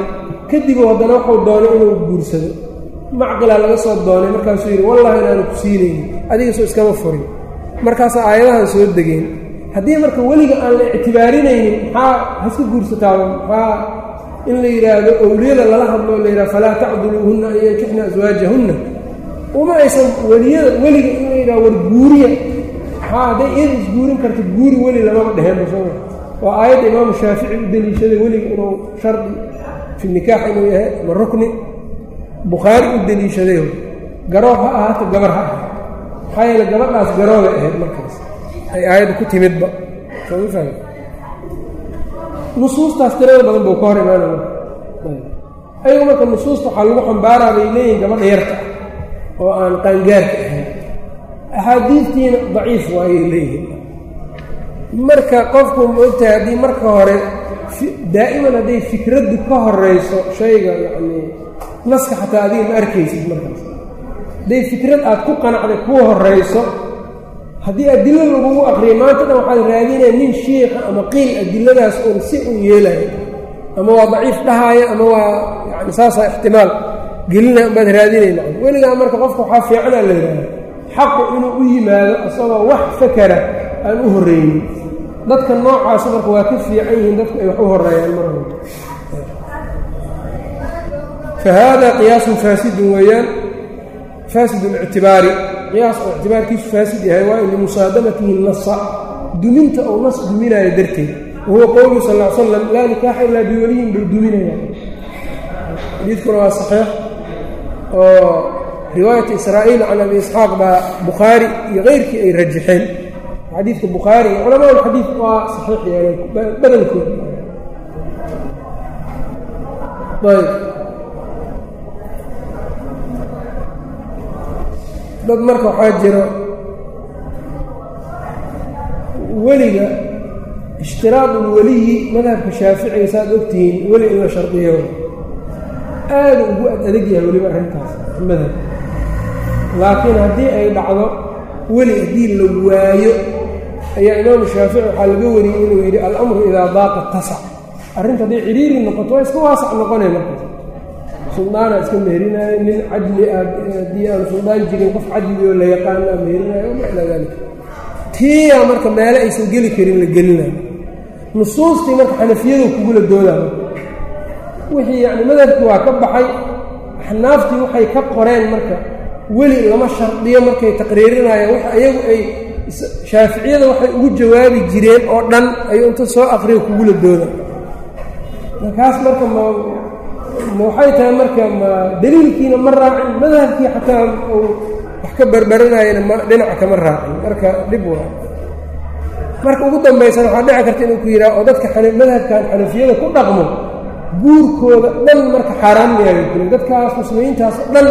kadibuu haddana wuxuu doonay inuu guursado. Macqilaa laga soo doonay markaasuu yidhi wallahi inaanu ku siinaynin adigasoo iskama furin. Markaasaa aayadahan soo degeen. Haddii marka weliga aan la ictibaarinaynin maxaa haska guursataaba maxaa in la yidhaahdo owliyada lala hadloo la yidhahdo falaa tacduluuhunna an yankixna aswaajahunna uma aysan weliyada weliga in la yidhahdo war guuriya. Maxaa hadday iyada isguurin karta guuri weli lamaba dheheenba soo waa aayadda imaamu shaafici u deliishaday weliga inuu shardi fi nikaax inuu yahay ama rukni bukhaari u deliishaday garoob ha ahaato gabar ha ahaat maxaa yeele gabadhaas garoobay ahayd markaas. Ay aayadda ku timidba. Nusuustaas tirada badan buu ka hor imaanaya. Ayagu marka nusuusta waxaa lagu xambaaraa bay leeyihiin gabadha yarta oo aan qaangaarka ahayn. Axaadiidtiina daciif waayay leeyihiin marka qofku ma ogtahay haddii marka hore daa'iman hadday fikraddu ka horayso shayga yacnii naska xataa adiga ma arkaysid markaas. Hadday fikrad aad ku qanacday kuu horayso haddii adilo lagugu aqriyo maanta dhan waxaad raadinaya nin shiika ama qiil adiladaas uun si uu yeelayo ama waa daciif dhahaaya ama waa yani saasaa ixtimaal gelina baad raadinayna weligaa marka qofka waxaa fiicanaa la yidhaaha xaqu inuu u yimaado isagoo wax fakara aan u horreynin dadka noocaasa marka waa ka fiican yihiin dadku ay wax u horeeyaan mar walba fa haada qiyaasun faasidun weeyaan faasid اlictibaari qiyaas oo ictibaarkiisu faasid yahay waa limusaadamatihi nasa duminta ou nas duminaayo darteed. Wahuwa qowluhu sal ll slam laa nikaaxa ilaa biwaliyin buu duminaya xadiidkuna waa saxiix oo riwaayata israa'iil can abi isxaaq baa bukhaari iyo keyrkii ay rajaxeen xadiidka bukhaari culamaa ulxadiid waa saxiix yeeleen badankood ayb. Dad marka waxaa jiro weliga ishtiraad ulweliyi madhabka shaaficiga saaad ogtihiin weli in la shardiyo. Aada ugu ad adag yahay weliba arrintaas madhab. Laakiin haddii ay dhacdo weli haddii la waayo ayaa imaamu shaafici waxaa laga wariyey inuu yidhi alamru idaa daaqa tasac arrinta hadday cidhiiri noqoto waa iska waasac noqonay markaas suldaana iska meherinayo nin cadli ah haddii aan suldaan jirin qof cadli oo la yaqaano a meherinayo wama ilaa dalik tiyaa marka meele aysan geli karin la gelinayo. Nusuustii marka xanafiyadu kugula doodaa wixii yacni madhabkii waa ka baxay axnaaftii waxay ka qoreen marka weli lama shardiyo markay taqriirinayaan wax ayagu ay shaaficiyada waxay ugu jawaabi jireen oo dhan ayuu inta soo aqriyo kugula dooda. Markaas marka ma ma waxay tahay marka ma daliilkiina ma raacin madhabkii xataa uu wax ka barbaranayana ma dhinaca kama raacin. Marka dhib waa marka ugu dambaysana waxaa dhici karta inuu ku yidhaha oo dadka madhabkan xanafiyada ku dhaqmo guurkooda dhan marka xaaraan mayaga jirin dadkaas muslimiintaas dhan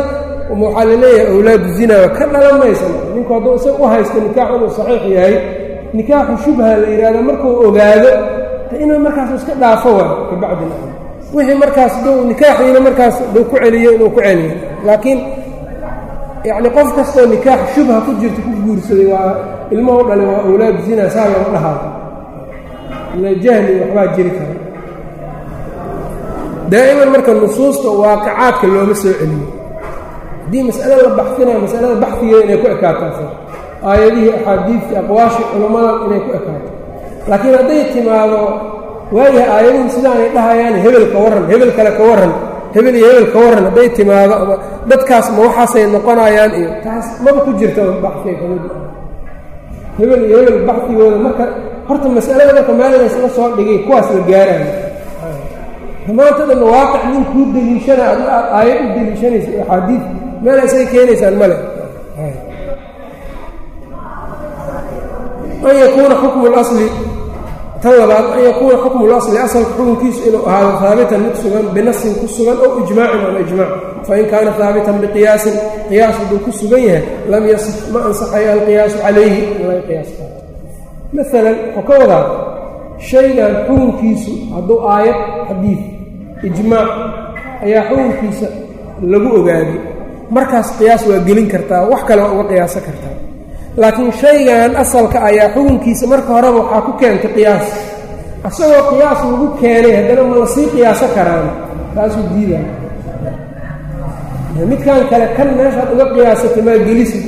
waxaa la leeyahay awlaadu zinaa ka dhalan maysa ninku hadduu isaga u haysto nikaax inuu saxiix yahay nikaaxu shubha la yidhahdo markuu ogaado inuu markaas iska dhaafo waa kabacdi wixii markaas duu nikaaxiina markaas duu ku celiyo inuu ku celiyo. Laakiin yacni qof kastoo nikaax shubha ku jirta ku guursaday waa ilmahu dhalay waa awlaad zina saa lama dhahaayo ila jahli waxbaa jiri kara. Daa'iman marka nusuusta waaqicaadka looma soo celiyo haddii mas'ale la baxsinayo masalada baxfigeeda inay ku ekaataa aayadihii axaadiidtii aqwaashii culammada inay ku ekaato. Laakiin hadday timaado waayaha aayaduhu sidaanay dhahayaan hebel ka warran hebel kale ka warran hebel iyo hebel ka warran hadday timaado ama dadkaas ma waxaasay noqonayaan iyo taas maba ku jirta baxiga ka mid hebel iyo hebel baxigooda marka horta masalada marka meelnays la soo dhigay kuwaas la gaarayo maanta dhan waaqic nin kuu deliishana ad aad aayad u deliishanaysa axaadiid meela isay keenaysaan male an yakuuna xukmu lasli tan labaad an yakuuna xukmu lasli asalka xukunkiisu inuu ahaado haabitan mid sugan binasin ku sugan ow ijmaacin ama ijmaac. Fain kaana haabitan biqiyaasin qiyaas hadduu ku sugan yahay lam yasix ma ansaxayo alqiyaasu calayhi in laga qiyaas qaato maalan wuxuu ka wadaa shaygan xukunkiisu hadduu aayad xadiid ijmaac ayaa xukunkiisa lagu ogaaday markaas qiyaas waa gelin kartaa wax kale waa uga qiyaasan kartaa. Laakiin shaygan asalka ayaa xukunkiisa marka horeba waxaa ku keentay qiyaas. Isagoo qiyaas lagu keenay haddana ma la sii qiyaaso karaan. Taasuu diidaa midkan kale kan meeshaad uga qiyaasatay maa gelisid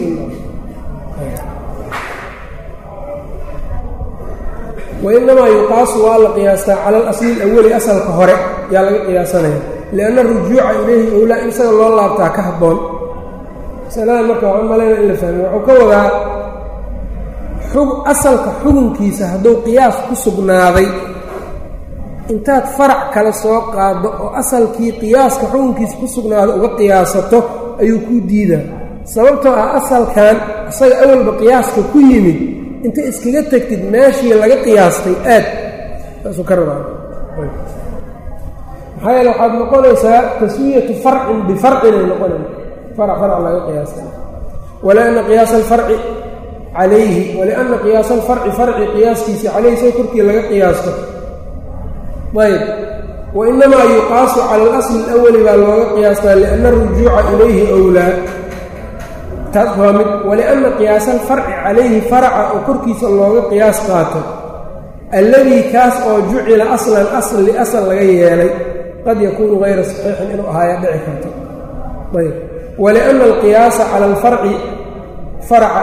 wainamaa yuqaasu waa la qiyaastaa cala alasli alawali asalka hore yaa laga qiyaasanaya. Lianna arujuuca ilayhi owlaa in isaga loo laabtaa ka habboon masaladan marka waxaan malayna in la fahmiy wuxuu ka wadaa asalka xukunkiisa hadduu qiyaas ku sugnaaday. Intaad farac kale soo qaaddo oo asalkii qiyaaska xukunkiisa ku sugnaaday uga qiyaasato ayuu kuu diidaa. Sababtoo ah asalkan isaga awalba qiyaaska ku yimid inta iskaga tegtid meeshii laga qiyaastay aad. Saasuu ka maxaa yeele waxaad noqonaysaa taswiyatu farcin bifarcin ay noqonaysa farac farac laga qiyaastay walianna qiyaasa alfarci calayhi walianna qiyaasa alfarci farci qiyaaskiisii calayhi say korkii laga qiyaasto. Ayb wainamaa yuqaasu cala alasli alawali baa looga qiyaastaa lianna arujuuca ilayhi owlaa taas waa mid walianna qiyaasa alfarci calayhi faraca oo korkiisa looga qiyaas qaato. Alladii kaas oo jucila aslan asl liasal laga yeelay qad yakuunu hayra saxiixin inuu ahaaya dhici karto. Ayb walianna alqiyaasa cala alfarci faraca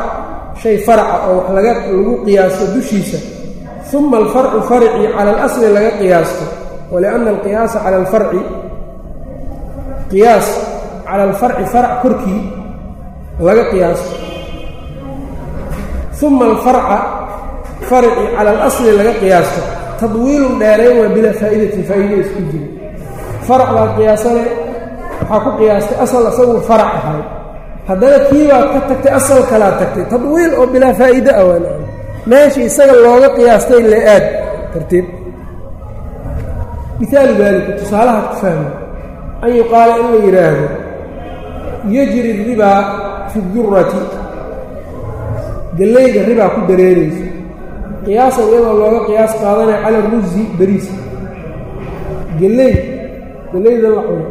shay faraca oo wax laga lagu qiyaasto dushiisa uma alfarcu farci cala alasli laga qiyaasto walianna alqiyaasa cala alfarci qiyaas cala alfarci farac korkii laga qiyaasto uma alfarca farci cala alasli laga qiyaasto tadwiilun dheerayn waa bilaa faa'idatin faa'iida isku jira farac baad qiyaasane waxaa ku qiyaastay asal asagu farac ahay. Haddana kii baad ka tagtay asal kalaa tagtay. Tadwiil oo bilaa faa'iide ah waa meeshii isaga looga qiyaastay le aad. Tartiib mihaalu daalika tusaalaha ku fahma an yuqaala in la yidhaahdo yajri ribaa fi durati gallayda ribaa ku dareerayso. Qiyaasan iyadoo looga qiyaas qaadanaya cala rusi beriisa galley gallayda la cuno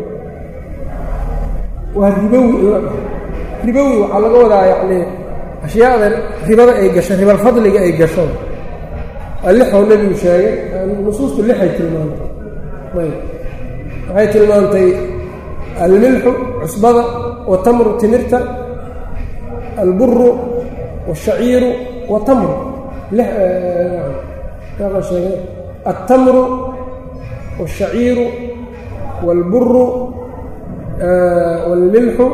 waa ribowi ribowi waxaa laga wadaa yacni ashyaada ribada ay gasho ribalfadliga ay gasho waa lixoo nebigu sheegay nusuustu lixay tilmaantay ayb waxay tilmaantay almilxu cusbada watamru timirta alburu waashaciiru watamru sheegay altamru waashaciiru waalburu wlmilxu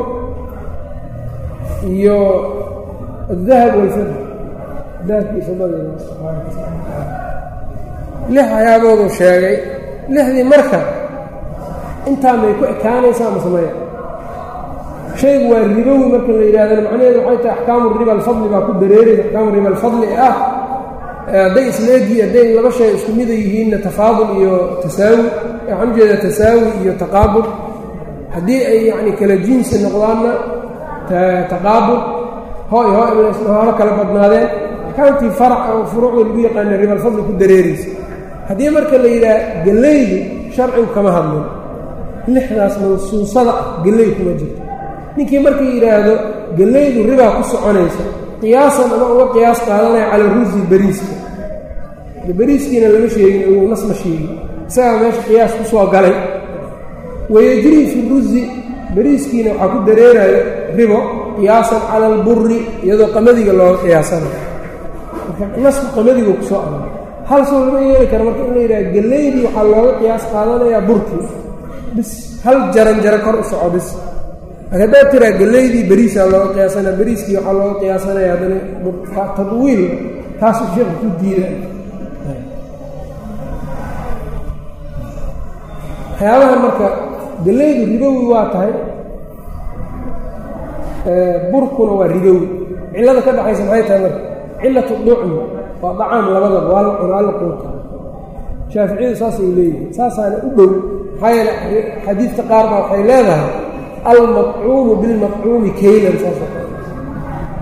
iyo adahab walfidda dahabki fidadii sheegay. lixdii marka intaa may ku ekaanaysaa masamaya shaygu waa ribowi marka la yidhahdana macnaheedu waxay tahay axkaamu riba alfadli baa ku dareeraysa axkaamu riba alfadli ah hadday isla hadday laba shay isku mida yihiinna tafaadul iyo tasaawi waxaan u jeedaa tasaawi iyo taqaabul haddii ay yacni kala jinsi noqdaanna taqaabul hooy hoo holo kala badnaadeen axkaamtii farac oo furuucda lagu yaqaana riba alfadli ku dareeraysa. Haddii marka la yidhaha gellaydu sharcigu kama hadlin lixdaas mansuusada ah gelley kuma jirto. Ninkii markii yidhaahdo gellaydu ribaa ku soconaysa qiyaasan ama uga qiyaas qaadanaya cala rusi beriiska beriiskiina lama sheegin uu nas ma sheegin. Isagaa meesha qiyaas ku soo galay wayajrii fi rusi beriiskiina waxaa ku dareerayo ribo qiyaasan cala alburi iyadoo qamadiga looga qiyaasanayo marka nasku qamadiga ku soo aroray hal soo lama yeeli kara marka in la yidhaha gellaydii waxaa looga qiyaas qaadanayaa burkii bis hal jaran jaro kor u soco bis. Haddaad tiraa gellaydii beriisaa looga qiyaasanaya beriiskii waxaa looga qiyaasanaya haddana tadwiil taasuu sheekhu ku diida. Waxyaabaha marka gellaydu ribowi waa tahay burkuna waa ribowi. Cillada ka dhaxaysa maxay tahay marka? Cillatu ducmi waa dacaam labadaba waa la cunaa la quuta shaaficiyadu saasay leeyihiin. Saasaana u dhow maxaa yeele xadiidka qaar baa waxay leedahay almaqcuumu bilmaqcuumi kaylan saasa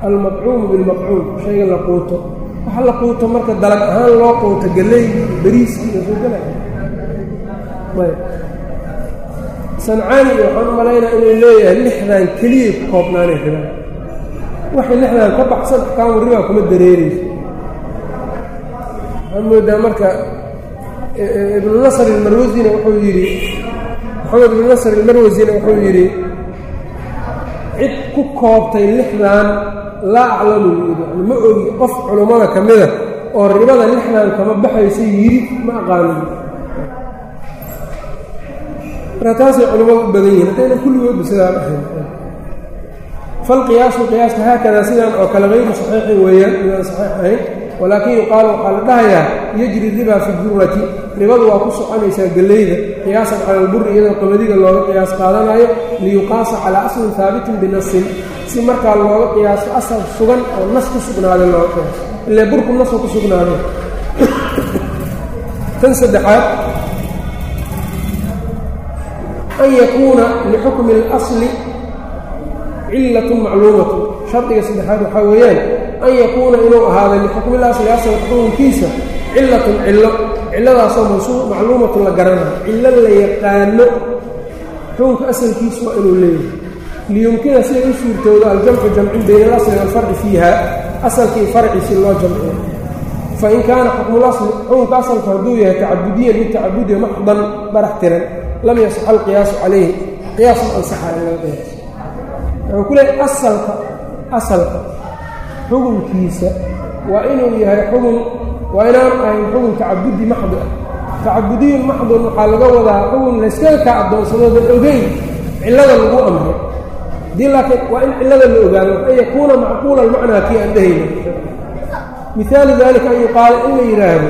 almaqcuumu bilmaqcuum shayga la quuto waxa la quuto marka dalag ahaan loo quuto galley beriiskii iyo soo galaya sancaani waxaan u malaynaa inuu leeyahay lixdan keliyay ku koobnaanay ribaa waxay lixdan ka baxsan axkaamu ribaa kuma dareerayso waxaan moodaa marka ibnu nasr ilmarwasina wuxuu yidhi maxamed ibnu nasr ilmarwasina wuxuu yidhi cid ku koobtay lixdan laa aclamu yidhi. Ma ogi qof culummada ka mida oo ribada lixdan kama baxaysa yidhi ma aqaanin taasay culimmadu u badan yihiin haddayna kulligoodba sidaan ahayn. Falqiyaasu qiyaaska haakadaa sidaan oo kale hayru saxiixin weeyaan midaan saxiix ahayn walaakin yuqaalu waxaa la dhahayaa yajri riba fi durati ribadu waa ku soconaysaa gellayda qiyaasan cala alburi iyadoo qamadiga looga qiyaas qaadanayo liyuqaasa calaa aslin haabitin binasin si markaa looga qiyaaso asal sugan oo nas ku sugnaaday looga qiyaaso ile burku nasu ku sugnaaday tan saddexaad an yakuuna lixukmi اlasli cilatun macluumatun shardiga saddexaad waxaa weeyaan an yakuuna inuu ahaado lixukmi اlasli asalka xukunkiisa cilatun cillo cilladaasoo macluumatun la garanayo cillo la yaqaano xukunka asalkiisu waa inuu leeyahay liyumkina siday u suurtoodo aljamcu jamcin bayna alasli walfarci fiiha asalkii farciisi loo jamciyo fain kaana xukmulasli xukunka asalku hadduu yahay tacabudiyan mid tacabudiya maxdan barax tiran lam yasix alqiyaasu calayhi qiyaas ma ansaxa in laga qiyaaso wuxuu ku leehay asalka asalka xukunkiisa waa inuu yahay xukun waa inaan ahayn xukun tacabudi maxdi ah tacabudiyun maxdun waxaa laga wadaa xukun layskaga kaa addoonsadoodan ogeyn cillada lagu amray dii laakiin waa in cillada la ogaado an yakuuna macquula almacnaa kii aan dhehayna mihaalu dalika an yuqaala in la yidhaahdo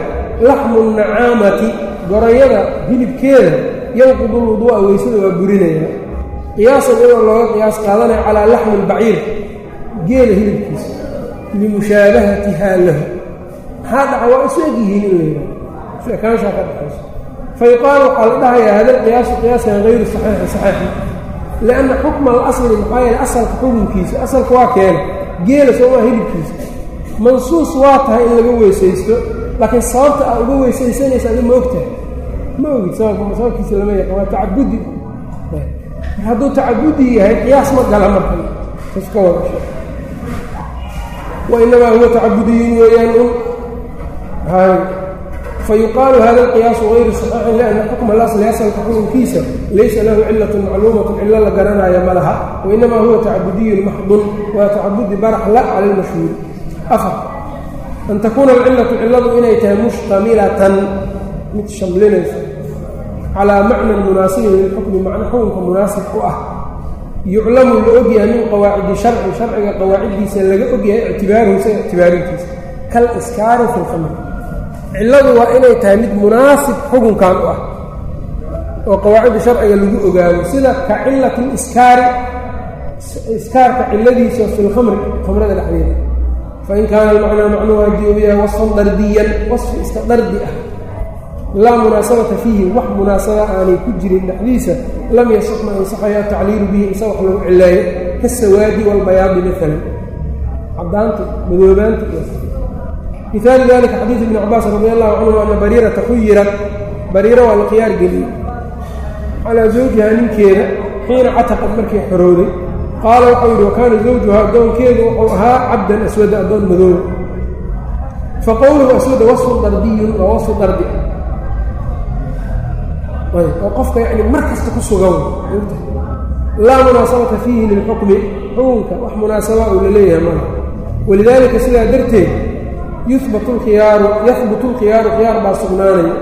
laxmu nacaamati gorayada hilibkeeda yanqudu lwuduu'a weysada waa burinaya. Qiyaasan iyadoo looga qiyaas qaadanaya calaa laxmi albaciir geela hilibkiisa limushaabahatihaa lahu maxaa dhaca? Waa isu eg yihiin in la yidhahdo is-ekaanshaa ka dhaxayso fa yuqaalu waxaa la dhahayaa hada qiyaasu qiyaaskan hayru saxiixi saxiixi lianna xukma alasli maxaa yeele asalka xukunkiisa asalka waa keena. Geela soomaa hilibkiisa. Mansuus waa tahay in laga weysaysto laakiin sababta aad uga weysaysanaysa adi ma ogtahay ma ogid sababkiisa lama yaqan waa tacabudi. Hadduu tacabudi yahay qiyaas ma gala marka. Iska wada wainamaa huwa tacabudiyun weeyaan un. Fa yuqaalu hada alqiyaasu hayru saxiixin lianna xukma alasli asalka xukunkiisa laysa lahu cilatun macluumatun cilo la garanaayo ma laha. Wainamaa huwa tacabudiyun maxdun waa tacabudi barax la cala lmashhuuri afar an takuuna alcilatu cilladu inay tahay mushtamilatan mid shamlinayso calaa macnan munaasibin lilxukmi macno xukunka munaasib u ah. Yuclamu la ogyahay min qawaacidi sharci sharciga qawaaciddiisa laga ogyahay ictibaaruhu isaga ictibaarintiisa. Kal iskaari fi lkhamr cilladu waa inay tahay mid munaasib xukunkan u ah oo qawaacidda sharciga lagu ogaado. Sida ka cilati liskaari iskaarka cilladiisa fi lkhamri khamrada dhexdeeda. Fain kaana almacnaa uu yahay wasfan dardiyan wasfi iska dardi ah laa munaasabata fiihi wax munaasaba aanay ku jirin dhexdiisa lam yasix ma ansaxayo atacliilu bihi mise wax lagu cileeyo kasawaadi walbayaadi maalan cadaanta madoobaanta iyo mihaalu dalika xadiid ibni cabaas radi allahu canhu ana bariirata xuyirat bariira waa la khiyaar geliyey. Calaa zawjiha ninkeeda xiina cataqad markii xorowday qaala waxau yidhi wakaana zawjuha addoonkeedu wuxuu ahaa cabdan aswada addoon madooba faqowluhu aswada wasfun dardiyun waa wasfu dardi oo qofka yani mar kasta ku sugan. Laa munaasabata fiihi lilxukmi xukunka wax munaasaba uu la leeyahay mala walidaalika sidaa darteed yuhbatu lkhiyaaru yahbutu lkhiyaaru khiyaar baa sugnaanaya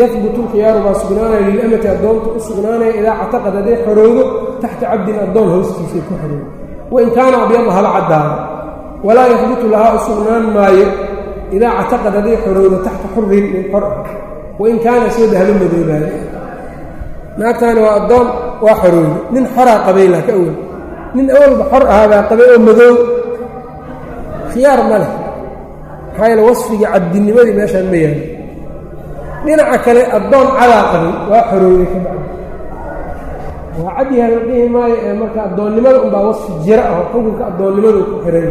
yahbutu lkhiyaaru baa sugnaanaya lilamati addoonta u sugnaanaya idaa cataqad hadday xorowdo taxta cabdin addoon hoostiisay ku xorowdo wain kaana abyada haba caddaado walaa yahbutu lahaa u sugnaan maayo idaa cataqad hadday xorowdo taxta xurin min xor wain kaana soo dahlo madoobaada naagtaani waa addoon waa xorowda nin xoraa qabay laka awel nin awalba xor ahaabaa qabay oo madoow khiyaar ma leh. Maxaa yaele wasfigii cabdinimadii meeshaan ma yaalo dhinaca kale addoon cadaa qabay waa xorowday ka bacdi waa cadyaha la dhihi maayo ee marka addoonnimada unbaa wasfi jira ah oo xukunka addoonnimadu ku xiray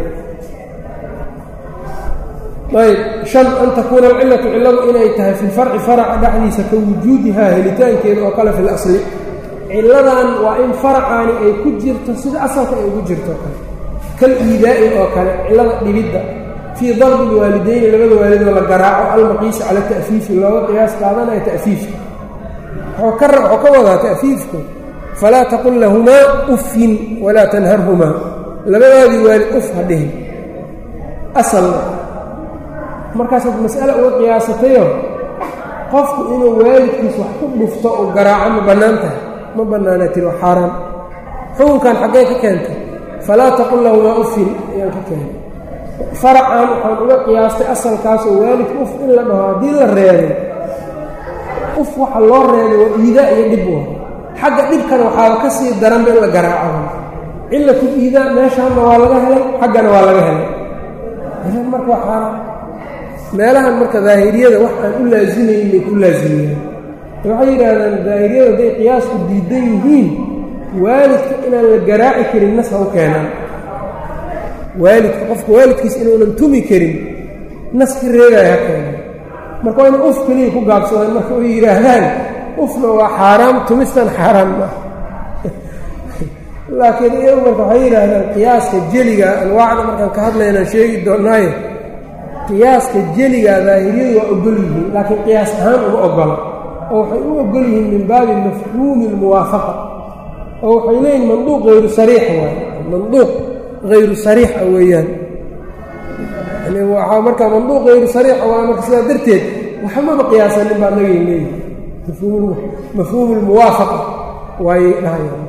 ayb shan an takuuna alcillatu cilladu inay tahay fi lfarci faraca dhexdiisa ka wujuudihaa helitaankeeda oo kale fi lasli cilladan waa in faracaani ay ku jirto sida asalka ay ugu jirto kale. Kal iidaa'i oo kale cillada dhibidda. Fii darbi lwaalidayni labada waalidoo la garaaco almaqiisi cala ta'fiifi looga qiyaas qaadanayo ta'fiifka. Wuxuu ka wadaa ta'fiifku falaa taqul lahumaa uffin walaa tanharhumaa. Labadaadii waalid uf ha dhihin. Asalna markaasaad mas'ale uga qiyaasatayo qofku inuu waalidkiis wax ku dhufto oo garaaco ma bannaan tahay. Ma bannaana tiri waa xaaraan xukunkan xaggee ka keentay. Falaa taqul lahumaa uffin ayaan ka keenay. Faracan waxaan uga qiyaastay asalkaasoo waalidka uf in la dhaho haddii la reebay uf waxa loo reebay waa iidaa iyo dhib wa xagga dhibkana waxaaba ka sii daranba in la garaaco. Cillatul iidaa meeshaanna waa laga helay xaggana waa laga helay. Marka waa xaaraan meelahan marka daahiriyada wax aan u laasimayn bay ku laasimiyaan waxay yidhaahdaan daahiriyada hadday qiyaasku diidan yihiin waalidka inaan la garaaci karin nas u keenaan. Waalidka qofka waalidkiisa inuunan tumi karin nas ka reegaya ha keenaan marka waa ina uf keliya ku gaabsadaan marka ay yidhaahdaan ufna waa xaaraam tumistan xaaraan ma laakiin iyagu marka waxay yidhaahdaan qiyaaska jeliga anwaacda markaan ka hadlaynaan sheegi doonnaayo qiyaaska jeliga daahiriyadu waa ogol yihiin laakiin qiyaas ahaan uma ogola oo waxay u ogol yihiin min baabi mafhuumi اlmuwaafaqa oo waxay leeyihiin manduuq hayru sariix waay manduuq hayru sariixa weeyaan. Yani waxaa markaa manduuq hayru sariixa waa marka sidaa darteed waxmaba qiyaasanin baa nagay leeyihi mafhuumu اlmuwaafaqa waayay dhahayaan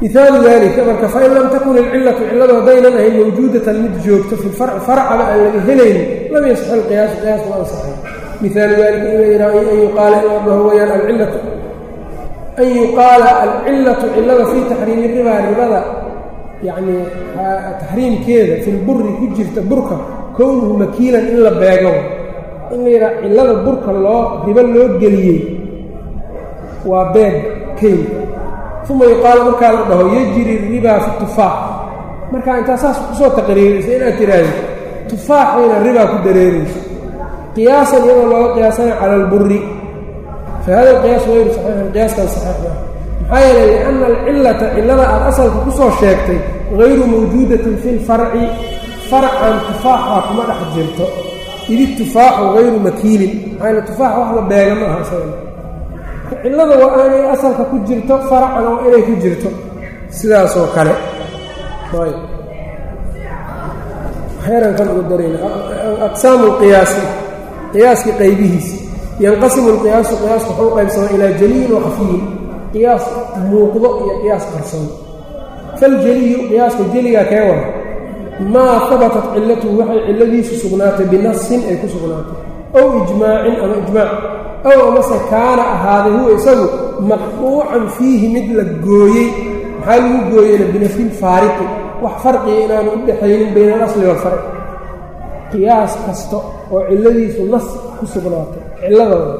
mihaalu dalika marka fain lam takun ilcillatu cilladu haddaynan ahayn mawjuudatan mid joogto fi lfarci aan laga helaynin lam yasix alqiyaasu qiyaas ma ansaxay mihaalu dalika in la yidhaho an yuqaala in la dhaho weyaan alcillatu. An yuqaala alcillatu cillada fii taxriimi ribaa ribada yacni taxriimkeeda fi lburi ku jirta burka kownuhu makiilan in la beego. In la yidhaha cillada burka loo ribo loo geliyey waa beeg keyl uma yuqaalu markaa la dhaho yajri ribaa fi tufaax markaa intaa saas ku soo taqriiraysa inaad tidhaahdo tufaaxayna ribaa ku dareerayso qiyaasan iyadoo looga qiyaasana cala alburi fa hada alqiyaas hayru saxiixin qiyaaskan saxiix ma maxaa yeelay lianna alcillata cillada aad asalka ku soo sheegtay hayru mawjuudatin fi lfarci farcan tufaaxa kuma dhex jirto idi tufaaxu hayru makiilin maxaa yeele tufaax wax la beega ma aha isaga cillada waa aanay asalka ku jirto faracana waa inay ku jirto. Sidaasoo kale aqsaamu lqiyaasi qiyaaskii qaybihiisi yanqasimu lqiyaasu qiyaasku wuxuu qaybsamaa ilaa jaliyin wa khafiyin qiyaas muuqdo iyo qiyaas qarsoon. Faljeliyu qiyaaska jeligaa kee wara maa habatat cillatuhu waxay cilladiisu sugnaatay binasin ay ku sugnaatay. Ow ijmaacin ama ijmaac ow amase kaana ahaaday huwa isagu maqduucan fiihi mid la gooyey. Maxaa lagu gooyeyna? Binafyin faariqi. Wax farqiga inaanu u dhexaynin bayna alasli walfarci qiyaas kasta oo cilladiisu nas ku sugnaatay cilladooda.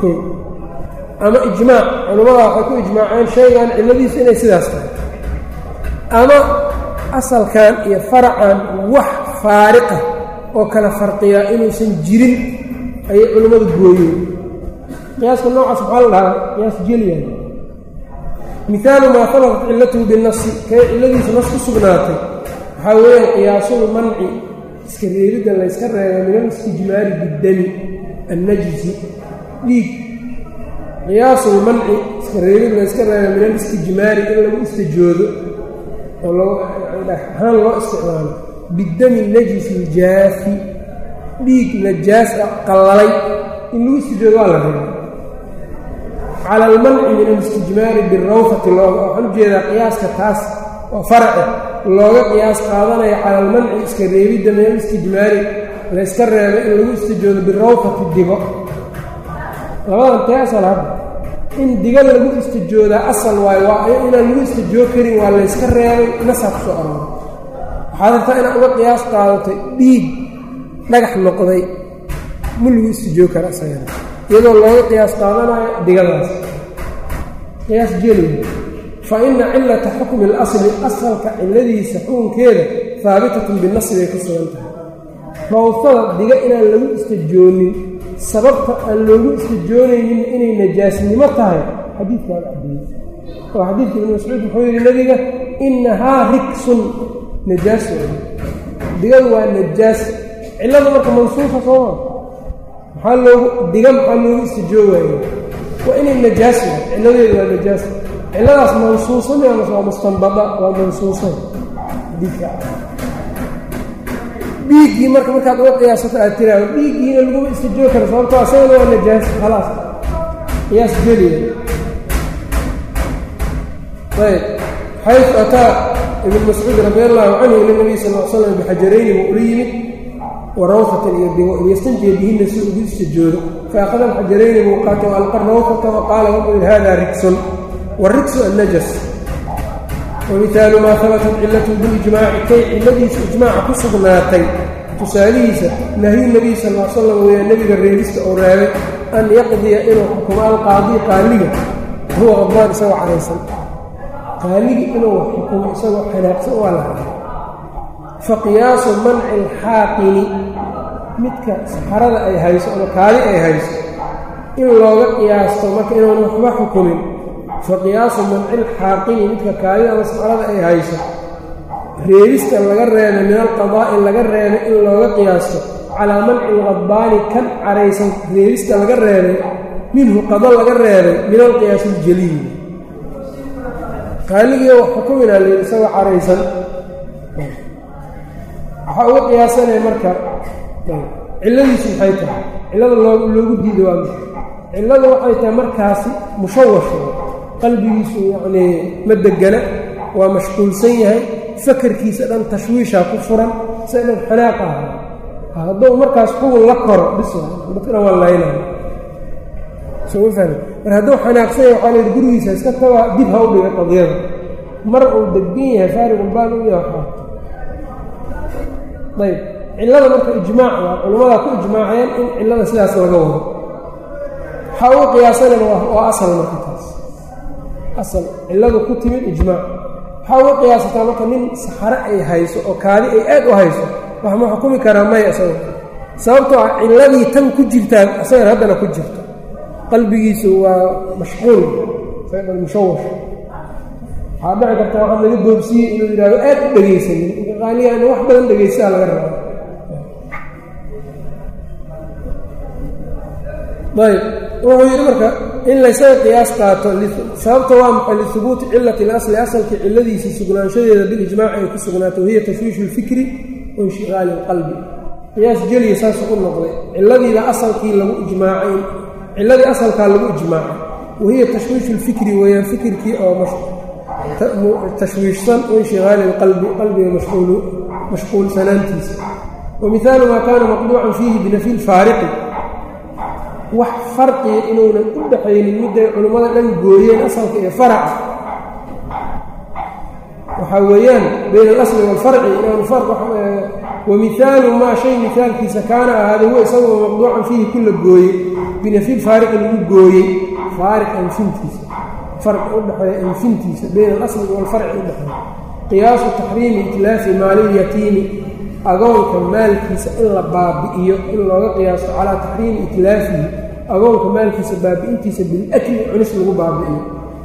Koo ama ijmaac culammada waxay ku ijmaaceen shaygan cilladiisu inay sidaas tahay. Ama asalkan iyo faracan wax faariqa oo kala farqiyaa inuusan jirin ayay culimmadu gooyeen. Qiyaaska noocaas maxaa la dhahaa qiyaas jeliyan mihaalu maa habatat cillatuhu binasi kay cilladiisu nas ku sugnaatay? Waxaa weeyaan qiyaasul manci iska reebidda layska reebay min alistijmaari biddami annajisi dhiig. Qiyaasul manci iska reebid layska reebay min alistijmaari in lagu istajoodo oo ahaan loo isticmaalo. Biddami najisi ljaafi dhiig najaas ah qallalay in lagu istijoodo waa la reebay cala almanci min alistijmaari birawfati looga waxaan u jeedaa qiyaaska taas oo farace looga qiyaas qaadanaya cala almanci iska reebidda min alistijmaari layska reebay in lagu istijoodo birawfati digo labadan tee asal hadda in diga lagu istijoodaa asal waayo waa inaan lagu istijoo karin waa layska reebay nasaa ku soo arooray waxaad rabtaa inaad uga qiyaas qaadatay dhiig dhagax noqday ma lagu istijoo kara isagana iyadoo looga qiyaas qaadanayo digadaas. Qiyaas jeliy fa ina cillata xukmi اlasli asalka cilladiisa xukunkeeda haabitatun binasi bay ku sugan tahay. Rawfada diga inaan lagu istajoonin sababta aan loogu istajoonaynin inay najaasnimo tahay xadiidkaan caddeeyey oo xadiidka ibnu mascuud wuxuu yidhi nabiga inahaa riksun najaas digadu waa najaas cilladu marka mansuufa sooma maxaa loogu diga maxaa loogu istijoogayo waa inay najaas yahay waa najaas cilladaas mansuusa miamas waa mustanbada waa mansuusa xadiidka dhiiggii marka markaad uga qiyaasato aad tiraado dhiiggiina laguma istijoo karo sababtoo asagana waa najaas khalaas. Qiyaas jeliya ayb. Xaysu ataa ibn mascuud radi allahu canhu ila nabiy sal l slam bixajarayni buu ula yimid wa rawfatan iyo digo liyastanjiya bihinna si ugu istijoodo faakada alxajarayni buu qaatay alqa rawfata wa qaala wuxuu yidhi hada riksun wاriksu annajas wamihaalu maa habatat cilatu bilijmaaci kay cilladiisa ijmaaca ku sugnaatay tusaalihiisa nahyu nebiy sal l slam weeyaa nebiga reebista oo reebay an yaqdiya inuu xukumo alqaadi qaaliga huwa qadbaan isagoo caraysan qaaligi inuu xukumo isagoo xanaaqsan waa la rabay fa qiyaasu manci alxaaqini midka saxarada ay hayso ama kaali ay hayso in looga qiyaasto marka inuuna waxba xukumin fa qiyaasu manci alxaaqini midka kaalida ama saxarada ay hayso reebista laga reebay min alqadaa'i laga reebay in looga qiyaasto calaa manci alqadbaani kan caraysan reebista laga reebay minhu qado laga reebay min alqiyaas iljaliyi qaaligii wax xukuminaa layidhi isagoo caraysan. Waxaa uga qiyaasanaya marka cilladiisu maxay tahay. Cillada loogu diido waa cillada waxay tahay markaasi mushawasha qalbigiisu yacnii ma degana waa mashquulsan yahay. Fakarkiisa dhan tashwiishaa ku furan sa dhan xanaaq ah hadduu markaas xugun la koro bis dadkana waa laynaya. Soma fahmi mar hadduu xanaaqsan yahay waxaa layidhi gurigiisa iska tagaa dib ha u dhigay qadiyada. Mar uu degan yahay faarigulbaal u yahay. Ayb cillada marka ijmaac waa culammadaa ku ijmaaceen in cillada sidaas laga wado. Waxaa uga qiyaasanana waa asal marka taas. Asal cilladu ku timid ijmaac. Waxaa uga qiyaasataa marka nin saxare ay hayso oo kaadi ay aad u hayso wax ma xukumi karaa maya isaga sababtoo ah cilladii tan ku jirtaa isagan haddana ku jirto. Qalbigiisu waa mashquul mushawash. Waxaa dhici karta waxaa laga boobsiiyey inuu yidhahdo aad u dhegaysanin qaaliga in wax badan dhegaysaa laga raba ayb wuxuu yidhi marka in laysaga qiyaas qaato sababta waa maxay? Lihubuuti cilati lasli asalka ciladiisii sugnaanshadeeda bilijmaaci ay ku sugnaatay wahiya tashwiishu lfikri wa inshiqaali lqalbi. Qiyaas jeliya saasuu u noqday. Ciladiida asalkii lagu ijmaacayn ciladii asalkaa lagu ijmaacay wahiya tashwiishu lfikri weyaan fikirkii oo tashwiishsan wainshikaali lqalbi qalbiga mashquulsanaantiisa. Wa mihaalu maa kaana maqduucan fiihi binafi lfaariqi wax farqiga inuunan u dhaxaynin midday culimmada dhan gooyeen asalka iyo faraca waxaa weeyaan bayna alasli waalfarci inaanu wamihaalu maa shay mihaalkiisa kaana ahaaday huwa isagoo maqduucan fiihi ku la gooyey binafyi lfaariqi lagu gooyey faariq anfintiisa farqi u dhexeeya anfintiisa bayna alasli waalfarci u dhexeeya. Qiyaasu taxriimi itlaafi maalilyatiimi agoonka maalkiisa in la baabi'iyo in looga qiyaasto calaa taxriimi itlaafihi. Agoonka maalkiisa baabi'intiisa bilakli cunis lagu baabi'iyo.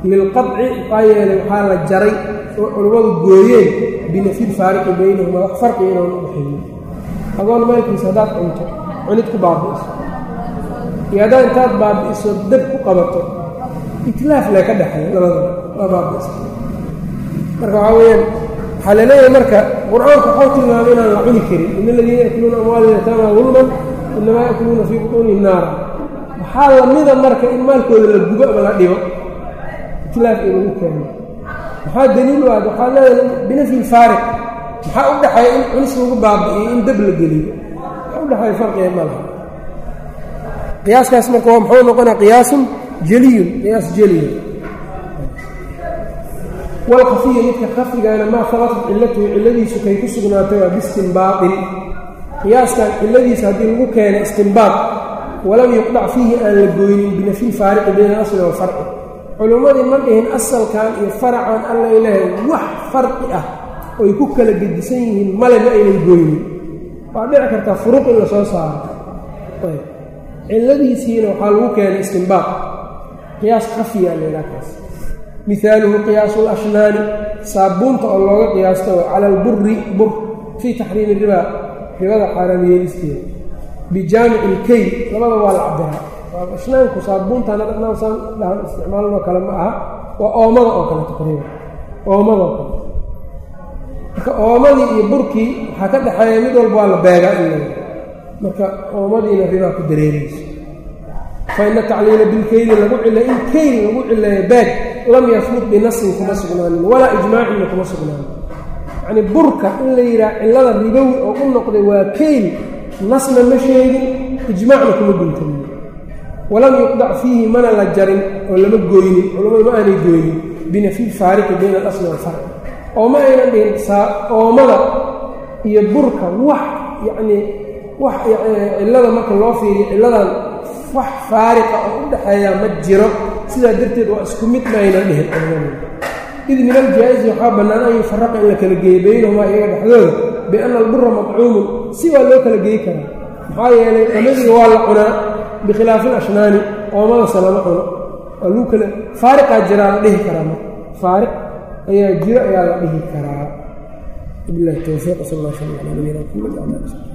Lilqadci maxaa yeelay waxaa la jaray oo culummadu gooyeen binafyi lfaariqi baynahuma wax farqi inaan u dhexeeyin agoon maalkiisa haddaad cunto cunid ku baabi'iso. Iyo haddaad intaad baabi'iso dab ku qabato. Itlaaf lee ka dhexeeya labada waa baabi'isa marka waxaa weyaan waxaa la leeyahay marka qur'aanku waxau tilmaamay inaan la cuni karin. In aladiina yakuluuna amwaala yataama dulman inamaa yakuluuna fii butuunihi naara. Waxaa lamida marka in maalkooda la gubo ama la dhibo itlaaf in lagu keeno maxaa daliil ah waxaa leedahay binafyi lfaariq maxaa u dhexeeya in cunis lagu baabi'iyo in dab la geliyo? Maxaa u dhexeeya farqiga malaha? Qiyaaskaas marka muxuu noqonaa qiyaasun jeliyun qiyaas jeliya walkafiya midka kafigaana maa habatat cilatuhu cilladiisu kay ku sugnaatay waa biistinbaatin qiyaaskan cilladiisa haddii lagu keena istinbaad walam yuqdac fiihi aan la gooynin binafyi lfaariqi bayna alasli walfarci culummadii ma dhihin asalkan iyo faracan allay lehay wax farqi ah oy ku kala gedisan yihiin male ma aynan gooynin waa dhici kartaa furuq in la soo saaro. Cilladiisiina waxaa lagu keenay istinbaad qiyaas kafiya laydhaha kaas mihaaluhu qiyaasu lashnaani saabuunta oo looga qiyaasto cala alburi bur fii taxriimi ribaa ribada xaaraamiyeelisteeda bijaamici ilkeyl labada waa la cabiraa ashnaanku saabuuntana dhanaasan dhahan isticmaalno kale ma aha waa oomada oo kale taqriiban oomada oo kale marka oomadii iyo burkii waxaa ka dhexeeya mid walba waa la beegaa in marka oomadiina ribaa ku dareerayso fa ina tacliila bilkeyli lagu cilay in keyl lagu cileeyo beeg lam yafrud binasin kuma sugnaanin walaa ijmaacinna kuma sugnaanin. Yacnii burka in la yidhaha cillada ribowi oo u noqday waa keyl nasna ma sheegin ijmaacna kuma guntamin walam yuqdac fiihi mana la jarin oo lama gooynin culammadu ma aanay gooynin binafyi faariqi bayna alasli walfarci oo ma aynan dhihin oomada iyo burka wax yacnii wax cillada marka loo fiiriyo cilladan wax faariqa oo u dhexeeyaa ma jiro sidaa darteed waa isku mid ma aynan dhihin id min aljaa-isi waxaa bannaan an yufaraqa in la kala geeyo baynahumaa iyaga dhexdooda bianna albura madcuumun si waa loo kala geey karaa. Maxaa yeelay qamadiga waa la cunaa bikhilaafi alashnaani oomadase lama cuno. Waa lagu kala faariqaa jiraa la dhihi karaa marka. Faariq ayaa jiro ayaa la dhihi karaa. Bilahi towfiiq sal allah sal ala nabiyina ali